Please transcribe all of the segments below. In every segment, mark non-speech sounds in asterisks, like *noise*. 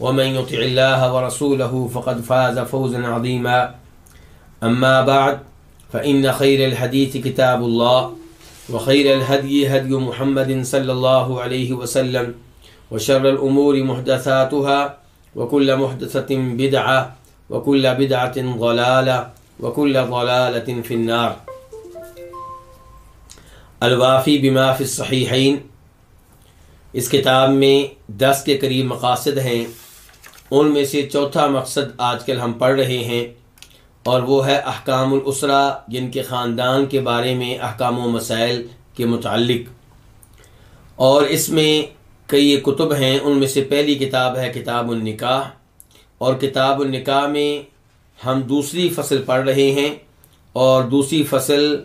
ومن يطع الله ورسوله فقد فاز فوزا عظيما. أما بعد، فإن خير الحديث كتاب الله، وخير الهدي هدي محمد صلى الله عليه وسلم، وشر الأمور محدثاتها، وكل محدثة بدعة، وكل بدعة ضلالة، وكل ضلالة في النار. الوافی بما فی الصحیحین اس کتاب میں دس کے قریب مقاصد ہیں۔ ان میں سے چوتھا مقصد آج کل ہم پڑھ رہے ہیں، اور وہ ہے احکام الاسرا، جن کے خاندان کے بارے میں احکام و مسائل کے متعلق۔ اور اس میں کئی کتب ہیں، ان میں سے پہلی کتاب ہے کتاب النکاح۔ اور کتاب النکاح میں ہم دوسری فصل پڑھ رہے ہیں، اور دوسری فصل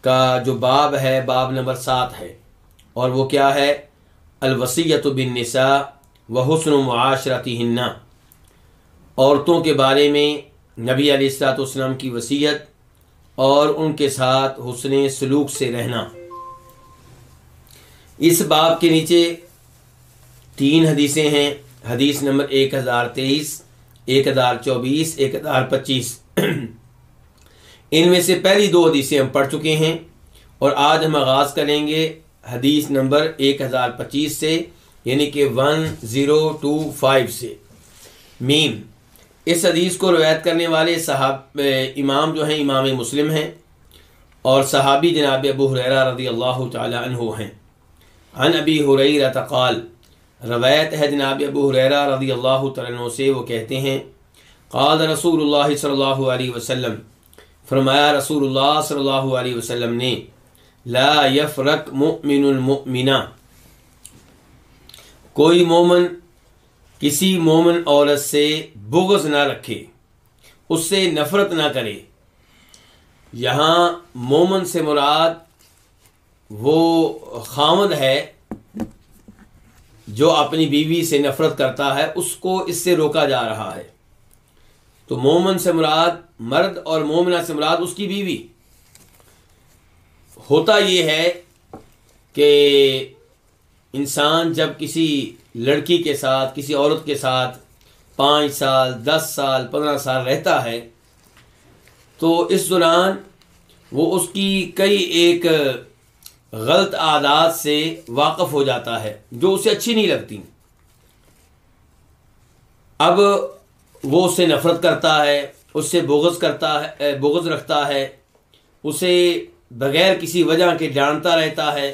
کا جو باب ہے، باب نمبر سات ہے۔ اور وہ کیا ہے؟ الوسیت بن نسا و حسن و معاشرتی ہننا عورتوں کے بارے میں نبی علیہ السلاۃ والسلام کی وصیت اور ان کے ساتھ حسن سلوک سے رہنا۔ اس باب کے نیچے تین حدیثیں ہیں۔ حدیث نمبر ایک ہزار تیئیس، ایک ہزار چوبیس، ایک ہزار پچیس۔ ان میں سے پہلی دو حدیثیں ہم پڑھ چکے ہیں اور آج ہم آغاز کریں گے حدیث نمبر ایک ہزار پچیس سے یعنی کہ ون زیرو ٹو فائیو سے۔ میم اس حدیث کو روایت کرنے والے صحاب، امام جو ہیں، امام مسلم ہیں اور صحابی جناب ابو حریرہ رضی اللہ تعالی عنہ ہیں۔ عن ابی حریرہ تقال روایت ہے جناب ابو حریرہ رضی اللہ تعالیٰ عنہ سے، وہ کہتے ہیں، قال رسول اللہ صلی اللہ علیہ وسلم، فرمایا رسول اللہ صلی اللہ علیہ وسلم نے، لا یفرق مؤمن المؤمنہ۔ کوئی مومن کسی مومن عورت سے بغض نہ رکھے، اس سے نفرت نہ کرے۔ یہاں مومن سے مراد وہ خامد ہے جو اپنی بیوی سے نفرت کرتا ہے، اس کو اس سے روکا جا رہا ہے۔ تو مومن سے مراد مرد اور مومنہ سے مراد اس کی بیوی۔ ہوتا یہ ہے کہ انسان جب کسی لڑکی کے ساتھ، کسی عورت کے ساتھ پانچ سال، دس سال، پندرہ سال رہتا ہے، تو اس دوران وہ اس کی کئی ایک غلط عادات سے واقف ہو جاتا ہے، جو اسے اچھی نہیں لگتی۔ اب وہ اس سے نفرت کرتا ہے، اس سے بغض کرتا ہے بغض رکھتا ہے، اسے بغیر کسی وجہ کے جانتا رہتا ہے،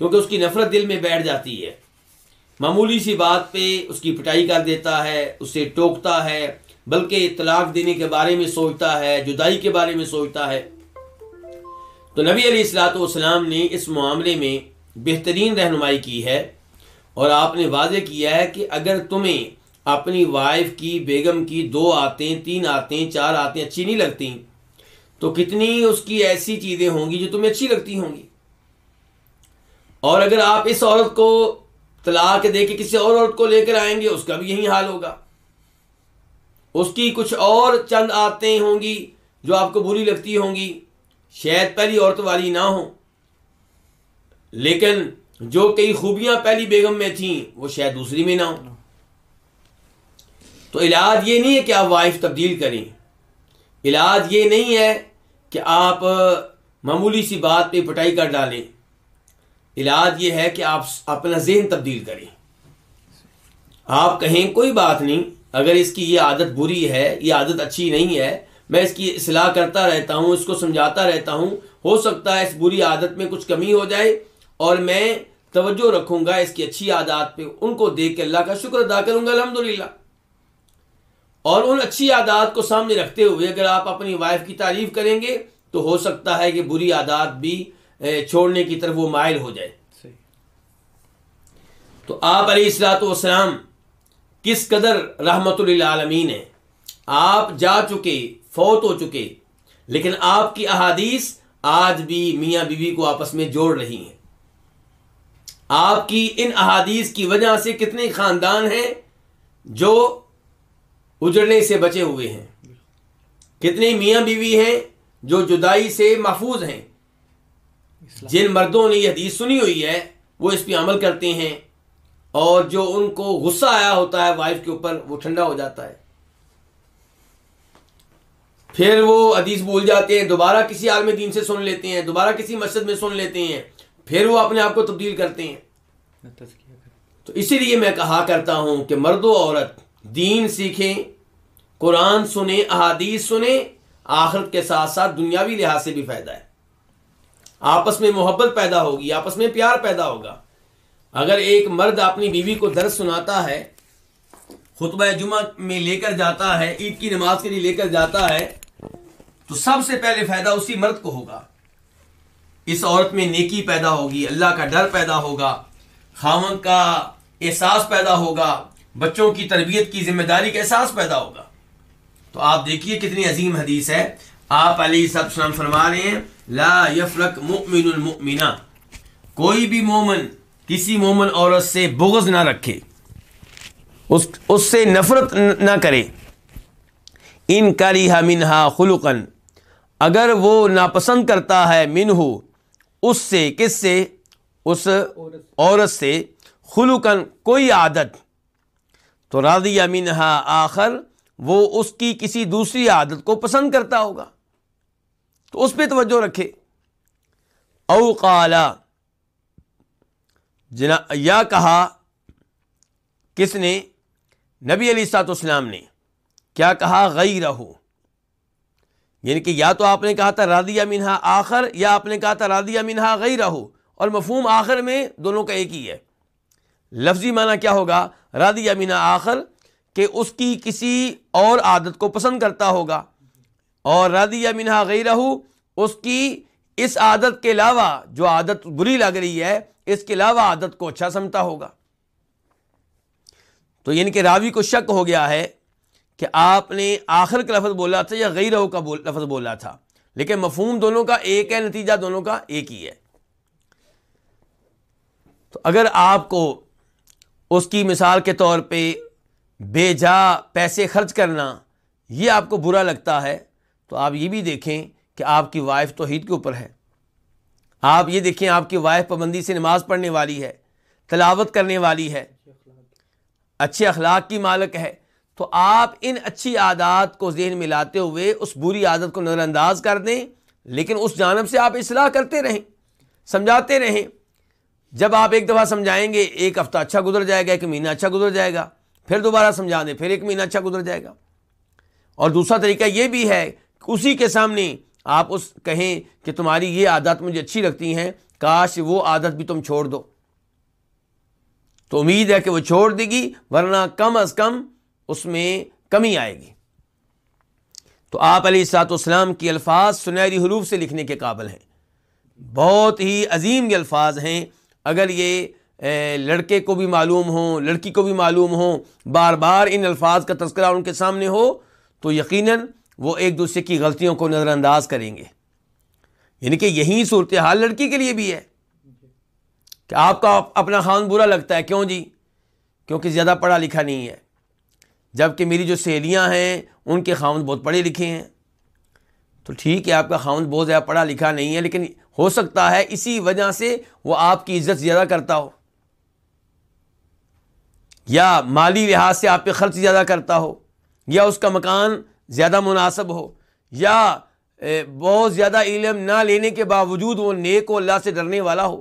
کیونکہ اس کی نفرت دل میں بیٹھ جاتی ہے۔ معمولی سی بات پہ اس کی پٹائی کر دیتا ہے اسے ٹوکتا ہے، بلکہ اطلاق دینے کے بارے میں سوچتا ہے، جدائی کے بارے میں سوچتا ہے۔ تو نبی علیہ السلاۃ والسلام نے اس معاملے میں بہترین رہنمائی کی ہے اور آپ نے واضح کیا ہے کہ اگر تمہیں اپنی وائف کی، بیگم کی دو آتیں، تین آتیں، چار آتیں اچھی نہیں لگتی تو کتنی اس کی ایسی چیزیں ہوں گی جو تمہیں اچھی لگتی ہوں گی؟ اور اگر آپ اس عورت کو طلاق دے کے کسی اور عورت کو لے کر آئیں گے، اس کا بھی یہی حال ہوگا۔ اس کی کچھ اور چند آتیں ہوں گی جو آپ کو بری لگتی ہوں گی۔ شاید پہلی عورت والی نہ ہو لیکن جو کئی خوبیاں پہلی بیگم میں تھیں، وہ شاید دوسری میں نہ ہو تو علاج یہ نہیں ہے کہ آپ وائف تبدیل کریں۔ علاج یہ نہیں ہے کہ آپ معمولی سی بات پہ پٹائی کر ڈالیں۔ علاج یہ ہے کہ آپ اپنا ذہن تبدیل کریں۔ آپ کہیں کوئی بات نہیں، اگر اس کی یہ عادت بری ہے، یہ عادت اچھی نہیں ہے، میں اس کی اصلاح کرتا رہتا ہوں، اس کو سمجھاتا رہتا ہوں، ہو سکتا ہے اس بری عادت میں کچھ کمی ہو جائے اور میں توجہ رکھوں گا اس کی اچھی عادات پہ، ان کو دیکھ کے اللہ کا شکر ادا کروں گا الحمد اور ان اچھی عادات کو سامنے رکھتے ہوئے اگر آپ اپنی وائف کی تعریف کریں گے تو ہو سکتا ہے کہ بری عادات بھی چھوڑنے کی طرف وہ مائل ہو جائے۔ تو آپ علیہ السلاۃ والسلام کس قدر رحمت للعالمین ہیں؟ آپ جا چکے فوت ہو چکے لیکن آپ کی احادیث آج بھی میاں بیوی کو آپس میں جوڑ رہی ہیں۔ آپ کی ان احادیث کی وجہ سے کتنے خاندان ہیں جو اجڑنے سے بچے ہوئے ہیں۔ کتنے میاں بیوی ہیں جو جدائی سے محفوظ ہیں۔ جن مردوں نے یہ حدیث سنی ہوئی ہے وہ اس پہ عمل کرتے ہیں اور جو ان کو غصہ آیا ہوتا ہے وائف کے اوپر وہ ٹھنڈا ہو جاتا ہے۔ پھر وہ حدیث بھول جاتے ہیں دوبارہ کسی عالم دین سے سن لیتے ہیں دوبارہ کسی مسجد میں سن لیتے ہیں پھر وہ اپنے آپ کو تبدیل کرتے ہیں۔ تو اسی لیے میں کہا کرتا ہوں کہ مرد و عورت دین سیکھیں قرآن سنیں احادیث سنیں آخرت کے ساتھ ساتھ دنیاوی لحاظ سے بھی فائدہ ہے۔ آپس میں محبت پیدا ہوگی، آپس میں پیار پیدا ہوگا۔ اگر ایک مرد اپنی بیوی کو درد سناتا ہے، خطبہ جمعہ میں لے کر جاتا ہے، عید کی نماز کے لیے لے کر جاتا ہے، تو سب سے پہلے فائدہ اسی مرد کو ہوگا۔ اس عورت میں نیکی پیدا ہوگی، اللہ کا ڈر پیدا ہوگا، خاون کا احساس پیدا ہوگا، بچوں کی تربیت کی ذمہ داری کا احساس پیدا ہوگا۔ تو آپ دیکھیے کتنی عظیم حدیث ہے۔ آپ علی سب سلام فرما رہے ہیں، لا یفرق مؤمن المؤمنہ۔ کوئی بھی مومن کسی مومن عورت سے بغض نہ رکھے۔ اس اس سے نفرت نہ کرے۔ ان کری منہا خلقن اگر وہ ناپسند کرتا ہے منہ اس سے کس سے؟ اس عورت سے۔ خلوقن کوئی عادت۔ تو راضی منہا آخر، وہ اس کی کسی دوسری عادت کو پسند کرتا ہوگا۔ تو اس پہ توجہ رکھے۔ او قالا، جنا، یا کہا، کس نے؟ نبی علی سات اسلام نے۔ کیا کہا؟ غیر رہو یعنی کہ یا تو آپ نے کہا تھا رادیا منہا آخر، یا آپ نے کہا تھا رادیا منہا غیر رہو اور مفہوم آخر میں دونوں کا ایک ہی ہے۔ لفظی معنی کیا ہوگا؟ رادیا منہا آخر، کہ اس کی کسی اور عادت کو پسند کرتا ہوگا۔ اور رادیا منہا غیر رہو اس کی اس عادت کے علاوہ جو عادت بری لگ رہی ہے، اس کے علاوہ عادت کو اچھا سمجھتا ہوگا۔ تو یعنی کہ راوی کو شک ہو گیا ہے کہ آپ نے آخر کا لفظ بولا تھا یا غیر کا لفظ بولا تھا۔ لیکن مفہوم دونوں کا ایک ہے، نتیجہ دونوں کا ایک ہی ہے۔ تو اگر آپ کو اس کی مثال کے طور پہ بے جا پیسے خرچ کرنا یہ آپ کو برا لگتا ہے تو آپ یہ بھی دیکھیں کہ آپ کی وائف توحید کے اوپر ہے۔ آپ یہ دیکھیں آپ کی وائف پابندی سے نماز پڑھنے والی ہے، تلاوت کرنے والی ہے، اچھے اخلاق کی مالک ہے۔ تو آپ ان اچھی عادات کو ذہن میں لاتے ہوئے اس بری عادت کو نظر انداز کر دیں، لیکن اس جانب سے آپ اصلاح کرتے رہیں، سمجھاتے رہیں۔ جب آپ ایک دفعہ سمجھائیں گے، ایک ہفتہ اچھا گزر جائے گا، ایک مہینہ اچھا گزر جائے گا، پھر دوبارہ سمجھا دیں پھر ایک مہینہ اچھا گزر جائے گا۔ اور دوسرا طریقہ یہ بھی ہے اسی کے سامنے آپ اس کہیں کہ تمہاری یہ عادت مجھے اچھی لگتی ہیں، کاش وہ عادت بھی تم چھوڑ دو۔ تو امید ہے کہ وہ چھوڑ دے گی، ورنہ کم از کم اس میں کمی آئے گی۔ تو آپ علیہ السلاط اسلام کی الفاظ سنہری حروف سے لکھنے کے قابل ہیں۔ بہت ہی عظیم یہ الفاظ ہیں۔ اگر یہ لڑکے کو بھی معلوم ہوں، لڑکی کو بھی معلوم ہوں، بار بار ان الفاظ کا تذکرہ ان کے سامنے ہو، تو یقیناً وہ ایک دوسرے کی غلطیوں کو نظر انداز کریں گے۔ یعنی کہ یہی صورتحال لڑکی کے لیے بھی ہے۔ کہ آپ کا اپنا خان برا لگتا ہے، کیوں جی؟ کیونکہ زیادہ پڑھا لکھا نہیں ہے۔ جبکہ میری جو سہیلیاں ہیں، ان کے خاون بہت پڑھے لکھے ہیں۔ تو ٹھیک ہے، آپ کا خاون بہت زیادہ پڑھا لکھا نہیں ہے، لیکن ہو سکتا ہے اسی وجہ سے وہ آپ کی عزت زیادہ کرتا ہو۔ یا مالی لحاظ سے آپ پہ خرچ زیادہ کرتا ہو، یا اس کا مکان زیادہ مناسب ہو یا بہت زیادہ علم نہ لینے کے باوجود وہ نیک و اللہ سے ڈرنے والا ہو۔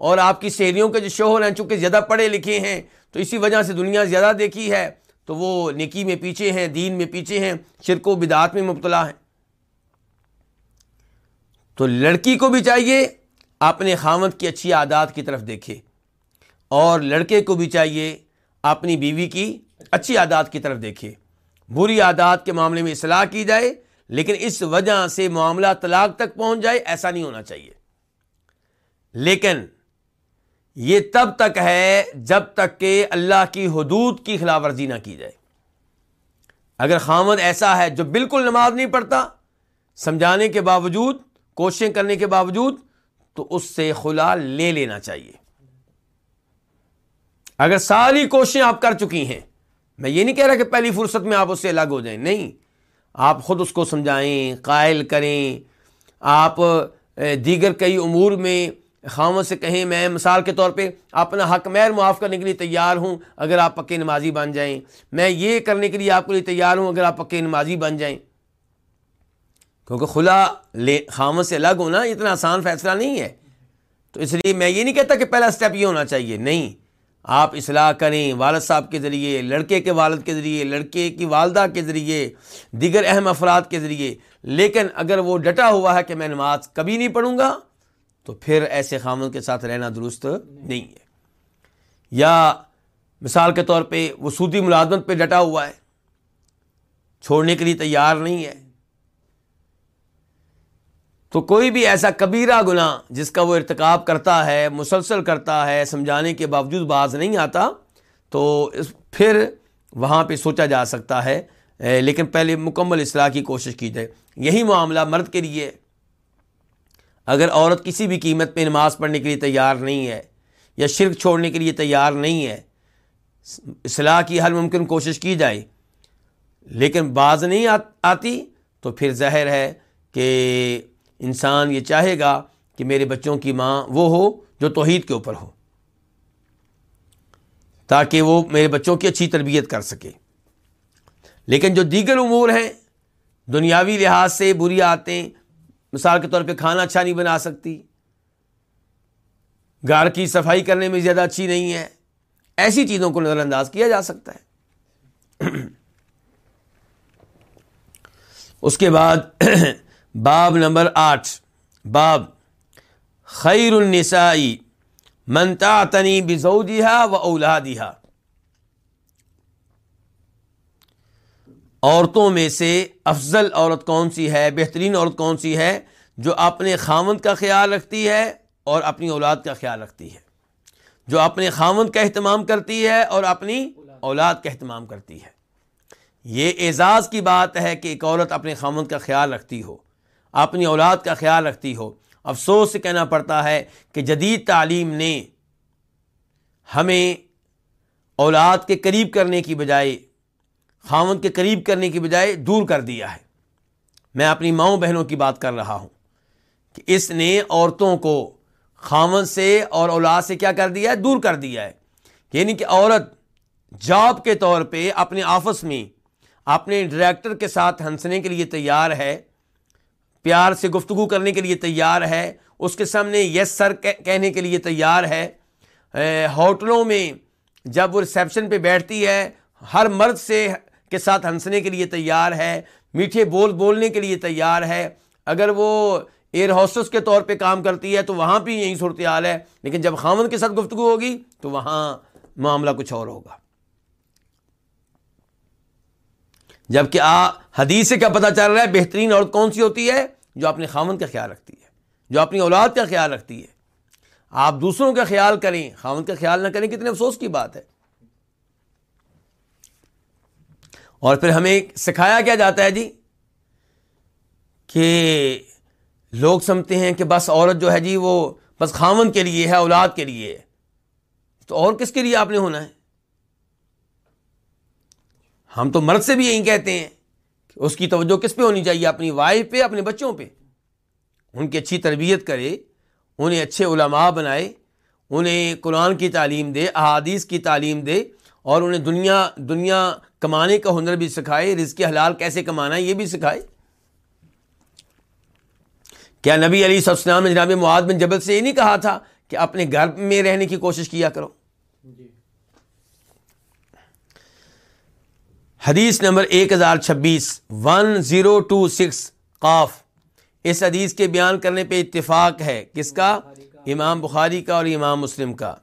اور آپ کی سہیلیوں کے جو شوہر ہیں، چونکہ زیادہ پڑھے لکھے ہیں، تو اسی وجہ سے دنیا زیادہ دیکھی ہے، تو وہ نکی میں پیچھے ہیں، دین میں پیچھے ہیں، شرک و بدعات میں مبتلا ہیں۔ تو لڑکی کو بھی چاہیے اپنے خامد کی اچھی عادات کی طرف دیکھے، اور لڑکے کو بھی چاہیے اپنی بیوی کی اچھی عادات کی طرف دیکھے۔ بری عادات کے معاملے میں اصلاح کی جائے، لیکن اس وجہ سے معاملہ طلاق تک پہنچ جائے، ایسا نہیں ہونا چاہیے۔ لیکن یہ تب تک ہے جب تک کہ اللہ کی حدود کی خلاف ورزی نہ کی جائے۔ اگر خامد ایسا ہے جو بالکل نماز نہیں پڑھتا، سمجھانے کے باوجود، کوششیں کرنے کے باوجود، تو اس سے خلا لے لینا چاہیے۔ اگر ساری کوششیں آپ کر چکی ہیں میں یہ نہیں کہہ رہا کہ پہلی فرصت میں آپ اس سے الگ ہو جائیں۔ نہیں۔ آپ خود اس کو سمجھائیں، قائل کریں۔ آپ دیگر کئی امور میں خاموں سے کہیں، میں مثال کے طور پہ اپنا حق میر معاف کرنے کے لیے تیار ہوں اگر آپ پکے نمازی بن جائیں۔ میں یہ کرنے کے لیے آپ کے لیے تیار ہوں اگر آپ پکے نمازی بن جائیں۔ کیونکہ خلا لے خاموں سے الگ ہونا اتنا آسان فیصلہ نہیں ہے۔ تو اس لیے میں یہ نہیں کہتا کہ پہلا اسٹیپ یہ ہونا چاہیے۔ نہیں۔ آپ اصلاح کریں والد صاحب کے ذریعے، لڑکے کے والد کے ذریعے، لڑکے کی والدہ کے ذریعے، دیگر اہم افراد کے ذریعے۔ لیکن اگر وہ ڈٹا ہوا ہے کہ میں نماز کبھی نہیں پڑھوں گا، تو پھر ایسے خامن کے ساتھ رہنا درست نہیں ہے۔ یا مثال کے طور پہ وہ سودی ملازمت پہ ڈٹا ہوا ہے، چھوڑنے کے لیے تیار نہیں ہے۔ تو کوئی بھی ایسا کبیرہ گناہ جس کا وہ ارتکاب کرتا ہے، مسلسل کرتا ہے، سمجھانے کے باوجود باز نہیں آتا، تو پھر وہاں پہ سوچا جا سکتا ہے۔ لیکن پہلے مکمل اصلاح کی کوشش کی جائے۔ یہی معاملہ مرد کے لیے۔ اگر عورت کسی بھی قیمت پہ نماز پڑھنے کے لیے تیار نہیں ہے یا شرک چھوڑنے کے لیے تیار نہیں ہے، اصلاح کی ہر ممکن کوشش کی جائے۔ لیکن بعض نہیں آتی تو پھر زہر ہے کہ انسان یہ چاہے گا کہ میرے بچوں کی ماں وہ ہو جو توحید کے اوپر ہو، تاکہ وہ میرے بچوں کی اچھی تربیت کر سکے۔ لیکن جو دیگر امور ہیں، دنیاوی لحاظ سے بری آتیں، مثال کے طور پہ کھانا اچھا نہیں بنا سکتی گار کی صفائی کرنے میں زیادہ اچھی نہیں ہے، ایسی چیزوں کو نظر انداز کیا جا سکتا ہے۔ *clears throat* اس کے بعد *clears throat* باب نمبر آٹھ۔ باب، خیر النسائی منتا تنی بزودیہ و اولادیہ عورتوں میں سے افضل عورت کون سی ہے؟ بہترین عورت کون سی ہے جو اپنے خامند کا خیال رکھتی ہے اور اپنی اولاد کا خیال رکھتی ہے؟ جو اپنے خامند کا اہتمام کرتی ہے اور اپنی اولاد کا اہتمام کرتی ہے۔ یہ اعزاز کی بات ہے کہ ایک عورت اپنے خامند کا خیال رکھتی ہو۔ اپنی اولاد کا خیال رکھتی ہو۔ افسوس سے کہنا پڑتا ہے کہ جدید تعلیم نے ہمیں اولاد کے قریب کرنے کی بجائے خامن کے قریب کرنے کی بجائے دور کر دیا ہے۔ میں اپنی ماؤں بہنوں کی بات کر رہا ہوں کہ اس نے عورتوں کو خامن سے اور اولاد سے کیا کر دیا ہے؟ دور کر دیا ہے۔ یعنی کہ عورت جاب کے طور پہ اپنے آفس میں اپنے ڈائریکٹر کے ساتھ ہنسنے کے لیے تیار ہے۔ پیار سے گفتگو کرنے کے لیے تیار ہے، اس کے سامنے یس سر کہنے کے لیے تیار ہے۔ ہوٹلوں میں جب وہ ریسیپشن پہ بیٹھتی ہے، ہر مرد سے کے ساتھ ہنسنے کے لیے تیار ہے، میٹھے بول بولنے کے لیے تیار ہے۔ اگر وہ ایئر ہاسٹس کے طور پہ کام کرتی ہے تو وہاں بھی یہی صورتحال ہے، لیکن جب خامن کے ساتھ گفتگو ہوگی تو وہاں معاملہ کچھ اور ہوگا۔ جبکہ آ، حدیث سے کیا پتا چل رہا ہے، بہترین عورت کون سی ہوتی ہے؟ جو اپنے خامن کا خیال رکھتی ہے، جو اپنی اولاد کا خیال رکھتی ہے۔ آپ دوسروں کا خیال کریں خامن کا خیال نہ کریں، کتنے افسوس کی بات ہے۔ اور پھر ہمیں سکھایا کیا جاتا ہے جی؟ کہ لوگ سمجھتے ہیں کہ بس عورت جو ہے جی وہ بس خامن کے لیے ہے، اولاد کے لیے ہے۔ تو اور کس کے لیے آپ نے ہونا ہے؟ ہم تو مرد سے بھی یہی کہتے ہیں کہ اس کی توجہ کس پہ ہونی چاہیے؟ اپنی وائف پہ، اپنے بچوں پہ۔ ان کی اچھی تربیت کرے، انہیں اچھے علماء بنائے، انہیں قرآن کی تعلیم دے، احادیث کی تعلیم دے، اور انہیں دنیا دنیا کمانے کا ہنر بھی سکھائے، رزق حلال کیسے کمانا ہے یہ بھی سکھائے۔ کیا نبی علی السلام نے جناب معاد بن جبل سے یہ نہیں کہا تھا کہ اپنے گھر میں رہنے کی کوشش کیا کرو جی۔ حدیث نمبر ایک ہزار چھبیس ون زیرو ٹو سکس قاف۔ اس حدیث کے بیان کرنے پہ اتفاق ہے۔ کس کا؟ امام بخاری کا اور امام مسلم کا۔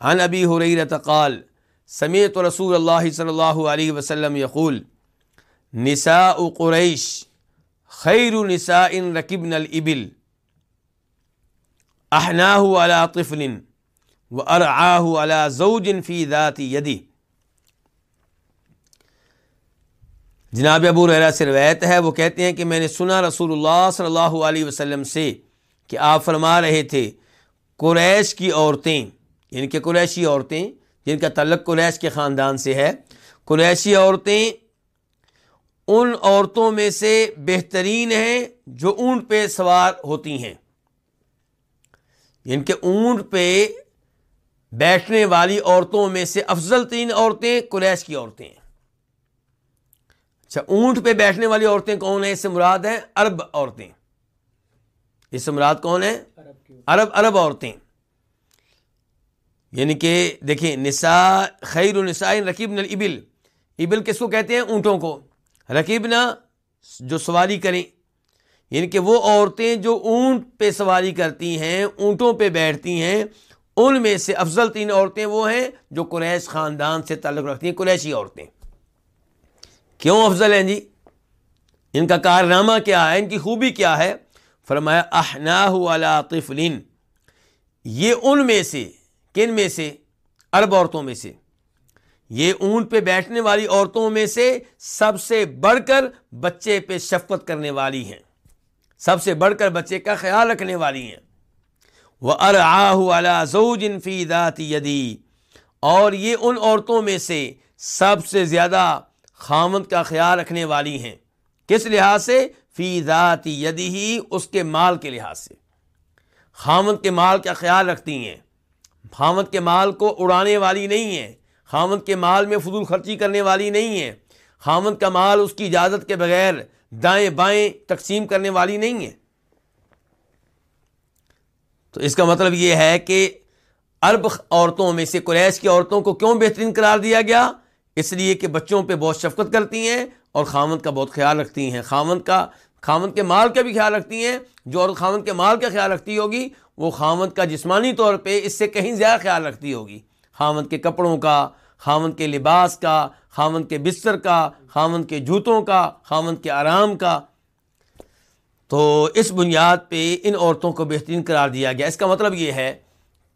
عن ابی حریرت قال، سمیت رسول اللہ صلی اللہ علیہ وسلم یقول، نساء قریش خیر نساء رکبن الابل احناہ علی طفل و ارعاہ علی زوج فی ذات یدی۔ جناب ابو ریرا سے روایت ہے، وہ کہتے ہیں کہ میں نے سنا رسول اللہ صلی اللہ علیہ وسلم سے کہ آپ فرما رہے تھے، قریش کی عورتیں یعنی کہ قریشی عورتیں، جن کا تعلق قریش کے خاندان سے ہے، قریشی عورتیں ان عورتوں میں سے بہترین ہیں جو اونٹ پہ سوار ہوتی ہیں۔ یعنی کہ اونٹ پہ بیٹھنے والی عورتوں میں سے افضل ترین عورتیں قریش کی عورتیں ہیں۔ اچھا اونٹ پہ بیٹھنے والی عورتیں کون ہیں؟ اس سے مراد ہیں عرب عورتیں۔ اس سے مراد کون ہیں؟ عرب عرب عورتیں۔ یعنی کہ دیکھیں نسا خیر النساء رقیب ابل ابل کس کو کہتے ہیں؟ اونٹوں کو۔ رقیب نہ جو سواری کریں۔ یعنی کہ وہ عورتیں جو اونٹ پہ سواری کرتی ہیں، اونٹوں پہ بیٹھتی ہیں، ان میں سے افضل تین عورتیں وہ ہیں جو قریش خاندان سے تعلق رکھتی ہیں، قریشی عورتیں۔ کیوں افضل ہیں جی؟ ان کا کارنامہ کیا ہے؟ ان کی خوبی کیا ہے؟ فرمایا احنا طفلین۔ یہ ان میں سے، کن میں سے؟ عرب عورتوں میں سے۔ یہ اونٹ پہ بیٹھنے والی عورتوں میں سے سب سے بڑھ کر بچے پہ شفقت کرنے والی ہیں۔ سب سے بڑھ کر بچے کا خیال رکھنے والی ہیں۔ وہ ارآ زوج فی ذات یدی اور یہ ان عورتوں میں سے سب سے زیادہ خامد کا خیال رکھنے والی ہیں۔ کس لحاظ سے؟ فی ذات یدی ہی اس کے مال کے لحاظ سے۔ خامد کے مال کا خیال رکھتی ہیں۔ خامد کے مال کو اڑانے والی نہیں ہیں۔ خامد کے مال میں فضول خرچی کرنے والی نہیں ہے خامد کا مال اس کی اجازت کے بغیر دائیں بائیں تقسیم کرنے والی نہیں ہے تو اس کا مطلب یہ ہے کہ عرب عورتوں میں سے قریش کی عورتوں کو کیوں بہترین قرار دیا گیا؟ اس لیے کہ بچوں پہ بہت شفقت کرتی ہیں اور خامند کا بہت خیال رکھتی ہیں۔ خامند کا خامند کے مال کا بھی خیال رکھتی ہیں۔ جو عورت خامند کے مال کا خیال رکھتی ہوگی، وہ خامند کا جسمانی طور پہ اس سے کہیں زیادہ خیال رکھتی ہوگی۔ خامند کے کپڑوں کا خامند کے لباس کا خامند کے بستر کا خامند کے جوتوں کا خامند کے آرام کا۔ تو اس بنیاد پہ ان عورتوں کو بہترین قرار دیا گیا۔ اس کا مطلب یہ ہے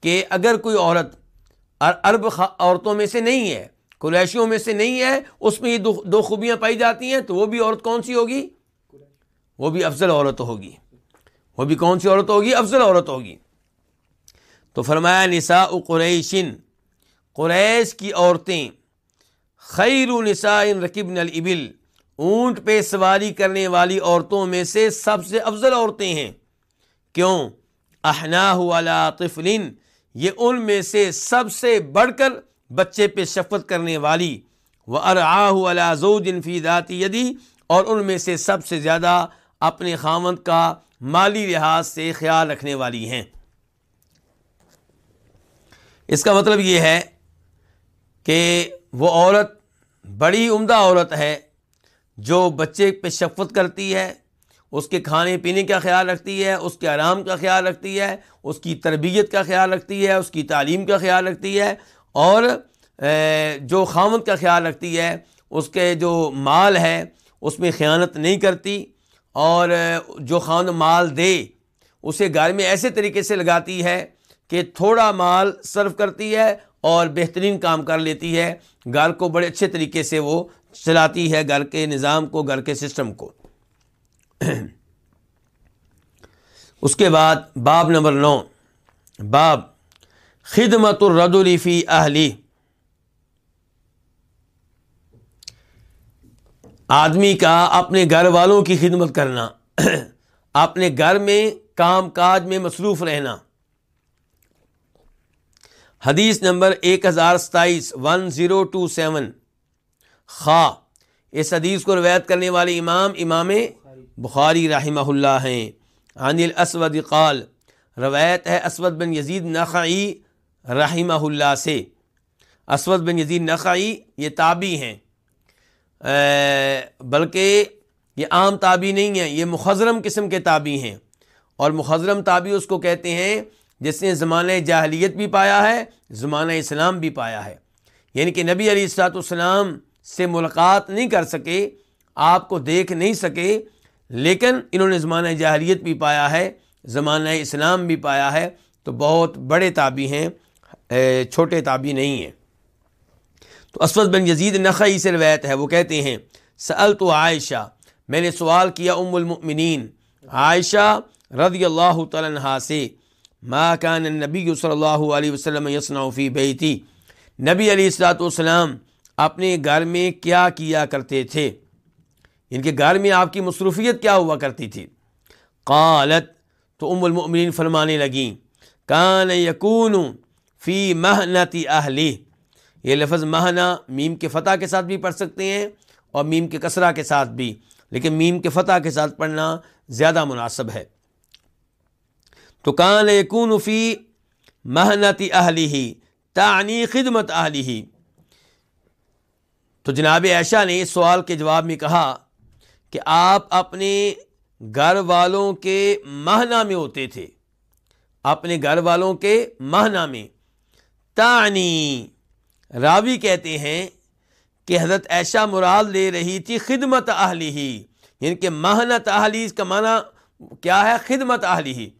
کہ اگر کوئی عورت عرب عورتوں میں سے نہیں ہے قریشیوں میں سے نہیں ہے، اس میں یہ دو خوبیاں پائی جاتی ہیں، تو وہ بھی عورت کون سی ہوگی؟ وہ بھی افضل عورت ہوگی۔ وہ بھی کون سی عورت ہوگی؟ افضل عورت ہوگی۔ تو فرمایا، نساء قریشن، قریش کی عورتیں، خیر نساء رقیب الابل، اونٹ پہ سواری کرنے والی عورتوں میں سے سب سے افضل عورتیں ہیں۔ کیوں؟ احنا والا طفلن، یہ ان میں سے سب سے بڑھ کر بچے پہ شفت کرنے والی وہ ارآ زوج فی ذاتی یدی اور ان میں سے سب سے زیادہ اپنے خامند کا مالی لحاظ سے خیال رکھنے والی ہیں۔ اس کا مطلب یہ ہے کہ وہ عورت، بڑی عمدہ عورت ہے، جو بچے پہ شفت کرتی ہے، اس کے کھانے پینے کا خیال رکھتی ہے، اس کے آرام کا خیال رکھتی ہے، اس کی تربیت کا خیال رکھتی ہے، اس کی تعلیم کا خیال رکھتی ہے اور جو خامد کا خیال رکھتی ہے، اس کے جو مال ہے، اس میں خیانت نہیں کرتی اور جو خان مال دے، اسے گھر میں ایسے طریقے سے لگاتی ہے کہ تھوڑا مال صرف کرتی ہے اور بہترین کام کر لیتی ہے۔ گھر کو بڑے اچھے طریقے سے وہ چلاتی ہے، گھر کے نظام کو، گھر کے سسٹم کو۔ *clears throat* اس کے بعد باب نمبر نو۔ باب خدمت الفی اہلی۔ آدمی کا اپنے گھر والوں کی خدمت کرنا، اپنے گھر میں کام کاج میں مصروف رہنا۔ حدیث نمبر ایک ہزار ستائیس ون زیرو ٹو سیون خواہ، اس حدیث کو روایت کرنے والے امام امام بخاری رحمہ اللہ ہیں۔ عن الاسود قال، روایت ہے اسود بن یزید نخعی رحمہ اللہ سے۔ اسود بن یزید نخعی یہ تابی ہیں۔ بلکہ یہ عام تابی نہیں ہیں، یہ مخضرم قسم کے تابی ہیں۔ اور مخضرم تابی اس کو کہتے ہیں جس نے زمانۂ جاہلیت بھی پایا ہے، زمانہ اسلام بھی پایا ہے۔ یعنی کہ نبی علی السلاط والسلام سے ملاقات نہیں کر سکے، آپ کو دیکھ نہیں سکے، لیکن انہوں نے زمانہ جاہلیت بھی پایا ہے، زمانہ اسلام بھی پایا ہے۔ تو بہت بڑے تابی ہیں۔ چھوٹے تابی نہیں ہیں۔ تو اسود بن یزید نقی سے روایت ہے، وہ کہتے ہیں سأل تو عائشہ، میں نے سوال کیا ام المؤمنین، عائشہ رضی اللہ تعالیٰ سے، ما کان نبی صلی اللہ علیہ وسلم یسنا فی بیتی؟ نبی علیہ السلاۃ والسلام اپنے گھر میں کیا کیا کرتے تھے؟ ان کے گھر میں آپ کی مصروفیت کیا ہوا کرتی تھی؟ قالت، تو ام المؤمنین فرمانے لگیں، کان یقون فی محنتی اہلی۔ یہ لفظ مہنا میم کے فتح کے ساتھ بھی پڑھ سکتے ہیں اور میم کے کسرہ کے ساتھ بھی، لیکن میم کے فتح کے ساتھ پڑھنا زیادہ مناسب ہے۔ تو کان یقون فی محنتی اہلی ہی تعنی خدمت اہلی ہی تو جناب عائشہ نے اس سوال کے جواب میں کہا کہ آپ اپنے گھر والوں کے مہنا میں ہوتے تھے۔ اپنے گھر والوں کے مہنا میں۔ تانی۔ راوی کہتے ہیں کہ حضرت ایشا مراد لے رہی تھی خدمت اہلی ہی۔ یعنی کہ محنت اہلی، اس کا معنی کیا ہے؟ خدمت اہلی ہی۔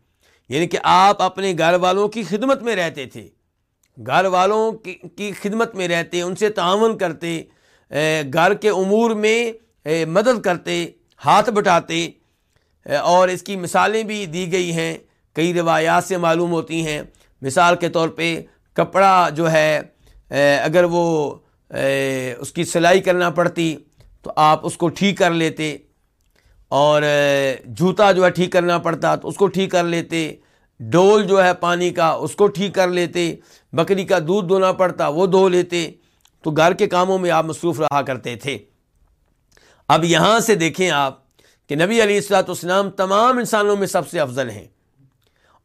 یعنی کہ آپ اپنے گھر والوں کی خدمت میں رہتے تھے۔ گھر والوں کی خدمت میں رہتے، ان سے تعاون کرتے گھر کے امور میں مدد کرتے، ہاتھ بٹاتے اور اس کی مثالیں بھی دی گئی ہیں۔ کئی روایات سے معلوم ہوتی ہیں۔ مثال کے طور پہ کپڑا جو ہے اگر وہ اس کی سلائی کرنا پڑتی تو آپ اس کو ٹھیک کر لیتے اور جوتا جو ہے ٹھیک کرنا پڑتا تو اس کو ٹھیک کر لیتے، ڈول جو ہے پانی کا اس کو ٹھیک کر لیتے، بکری کا دودھ دھونا پڑتا وہ دھو لیتے، تو گھر کے کاموں میں آپ مصروف رہا کرتے تھے۔ اب یہاں سے دیکھیں آپ کہ نبی علی السلاۃ والسلام تمام انسانوں میں سب سے افضل ہیں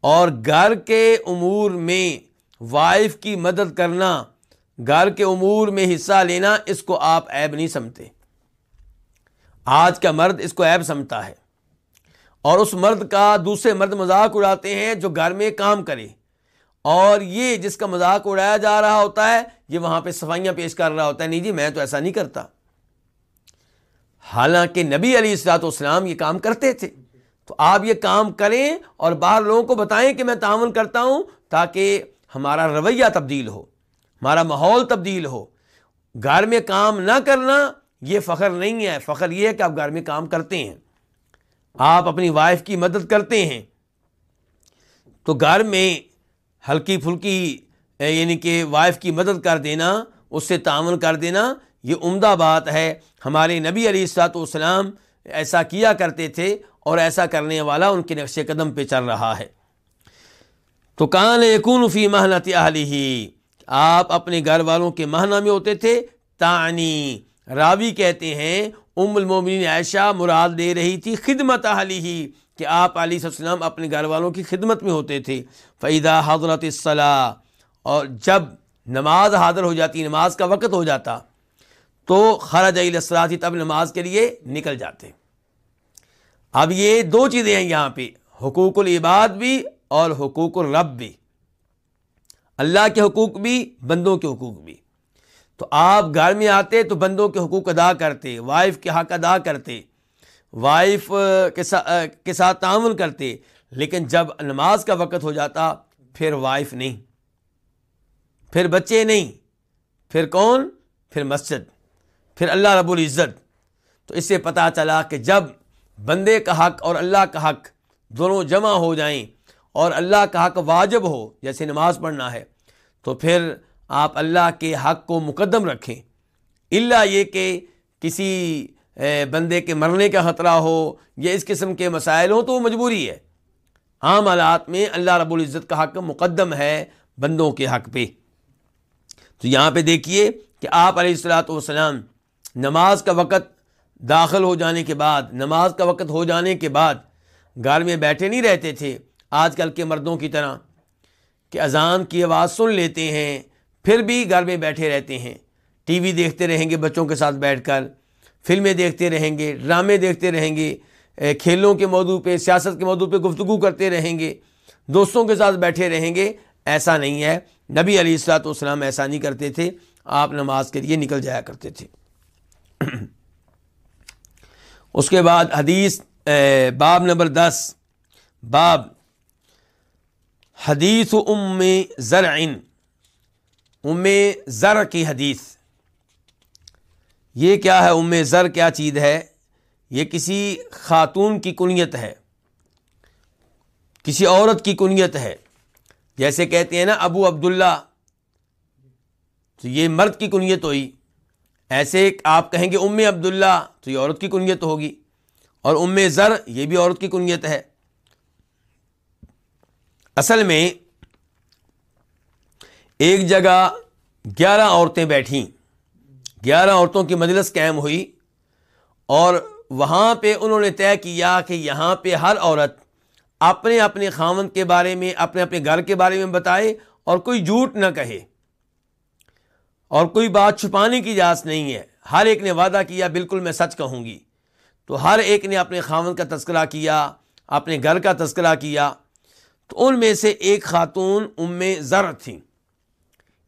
اور گھر کے امور میں وائف کی مدد کرنا، گھر کے امور میں حصہ لینا، اس کو آپ عیب نہیں سمجھتے۔ آج کا مرد اس کو عیب سمجھتا ہے۔ اور اس مرد کا دوسرے مرد مذاق اڑاتے ہیں جو گھر میں کام کرے۔ اور یہ جس کا مذاق اڑایا جا رہا ہوتا ہے، یہ وہاں پہ صفائیاں پیش کر رہا ہوتا ہے، نہیں جی میں تو ایسا نہیں کرتا۔ حالانکہ نبی علی السلاط والسلام یہ کام کرتے تھے۔ تو آپ یہ کام کریں اور باہر لوگوں کو بتائیں کہ میں تعاون کرتا ہوں تاکہ ہمارا رویہ تبدیل ہو، ہمارا ماحول تبدیل ہو۔ گھر میں کام نہ کرنا، یہ فخر نہیں ہے۔ فخر یہ ہے کہ آپ گھر میں کام کرتے ہیں۔ آپ اپنی وائف کی مدد کرتے ہیں۔ تو گھر میں ہلکی پھلکی یعنی کہ وائف کی مدد کر دینا، اس سے تعاون کر دینا، یہ عمدہ بات ہے۔ ہمارے نبی علی السلاط والسلام ایسا کیا کرتے تھے اور ایسا کرنے والا ان کے نقش قدم پہ چل رہا ہے۔ تو کان یقون فی محنت اہلی ہی آپ اپنے گھر والوں کے مہنا میں ہوتے تھے۔ تانی، راوی کہتے ہیں، ام المومنین عائشہ مراد دے رہی تھی خدمت اہلی ہی کہ آپ علیہ السلام اپنے گھر والوں کی خدمت میں ہوتے تھے۔ فعیدہ حضرت الصلاح اور جب نماز حاضر ہو جاتی، نماز کا وقت ہو جاتا، تو خرج الصلاحی تب نماز کے لیے نکل جاتے۔ اب یہ دو چیزیں ہیں یہاں پہ۔ حقوق العباد بھی اور حقوق الرب بھی۔ اللہ کے حقوق بھی، بندوں کے حقوق بھی۔ تو آپ گھر میں آتے تو بندوں کے حقوق ادا کرتے، وائف کے حق ادا کرتے، وائف کے ساتھ تعاون کرتے، لیکن جب نماز کا وقت ہو جاتا، پھر وائف نہیں۔ پھر بچے نہیں۔ پھر کون؟ پھر مسجد۔ پھر اللہ رب العزت۔ تو اس سے پتہ چلا کہ جب بندے کا حق اور اللہ کا حق دونوں جمع ہو جائیں اور اللہ کا حق واجب ہو، جیسے نماز پڑھنا ہے، تو پھر آپ اللہ کے حق کو مقدم رکھیں۔ اللہ یہ کہ کسی بندے کے مرنے کا خطرہ ہو یا اس قسم کے مسائل ہوں تو وہ مجبوری ہے۔ عام حالات میں اللہ رب العزت کا حق مقدم ہے بندوں کے حق پہ۔ تو یہاں پہ دیکھیے کہ آپ علیہ السلاۃ والسلام نماز کا وقت داخل ہو جانے کے بعد، نماز کا وقت ہو جانے کے بعد گھر میں بیٹھے نہیں رہتے تھے آج کل کے مردوں کی طرح کہ اذان کی آواز سن لیتے ہیں، پھر بھی گھر میں بیٹھے رہتے ہیں۔ ٹی وی دیکھتے رہیں گے بچوں کے ساتھ بیٹھ کر، فلمیں دیکھتے رہیں گے، ڈرامے دیکھتے رہیں گے کھیلوں کے موضوع پہ، سیاست کے موضوع پہ گفتگو کرتے رہیں گے، دوستوں کے ساتھ بیٹھے رہیں گے۔ ایسا نہیں ہے۔ نبی علی السلاۃ والسلام ایسا نہیں کرتے تھے۔ آپ نماز کے لیے نکل جایا کرتے تھے۔ اس کے بعد حدیث باب نمبر دس، باب حدیث ام ذر ام ذر کی حدیث۔ یہ کیا ہے؟ ام ذر کیا چیز ہے؟ یہ کسی خاتون کی کنیت ہے۔ کسی عورت کی کنیت ہے۔ جیسے کہتے ہیں نا ابو عبداللہ، تو یہ مرد کی کنیت ہوئی۔ ایسے آپ کہیں گے ام عبداللہ، تو یہ عورت کی کنیت ہوگی۔ اور ام ذر یہ بھی عورت کی کنیت ہے۔ اصل میں ایک جگہ گیارہ عورتیں بیٹھیں۔ گیارہ عورتوں کی مجلس قائم ہوئی اور وہاں پہ انہوں نے طے کیا کہ یہاں پہ ہر عورت اپنے اپنے خامن کے بارے میں، اپنے اپنے گھر کے بارے میں بتائے اور کوئی جھوٹ نہ کہے۔ اور کوئی بات چھپانے کی اجازت نہیں ہے۔ ہر ایک نے وعدہ کیا، بالکل میں سچ کہوں گی۔ تو ہر ایک نے اپنے خامن کا تذکرہ کیا، اپنے گھر کا تذکرہ کیا۔ تو ان میں سے ایک خاتون ام ذر تھیں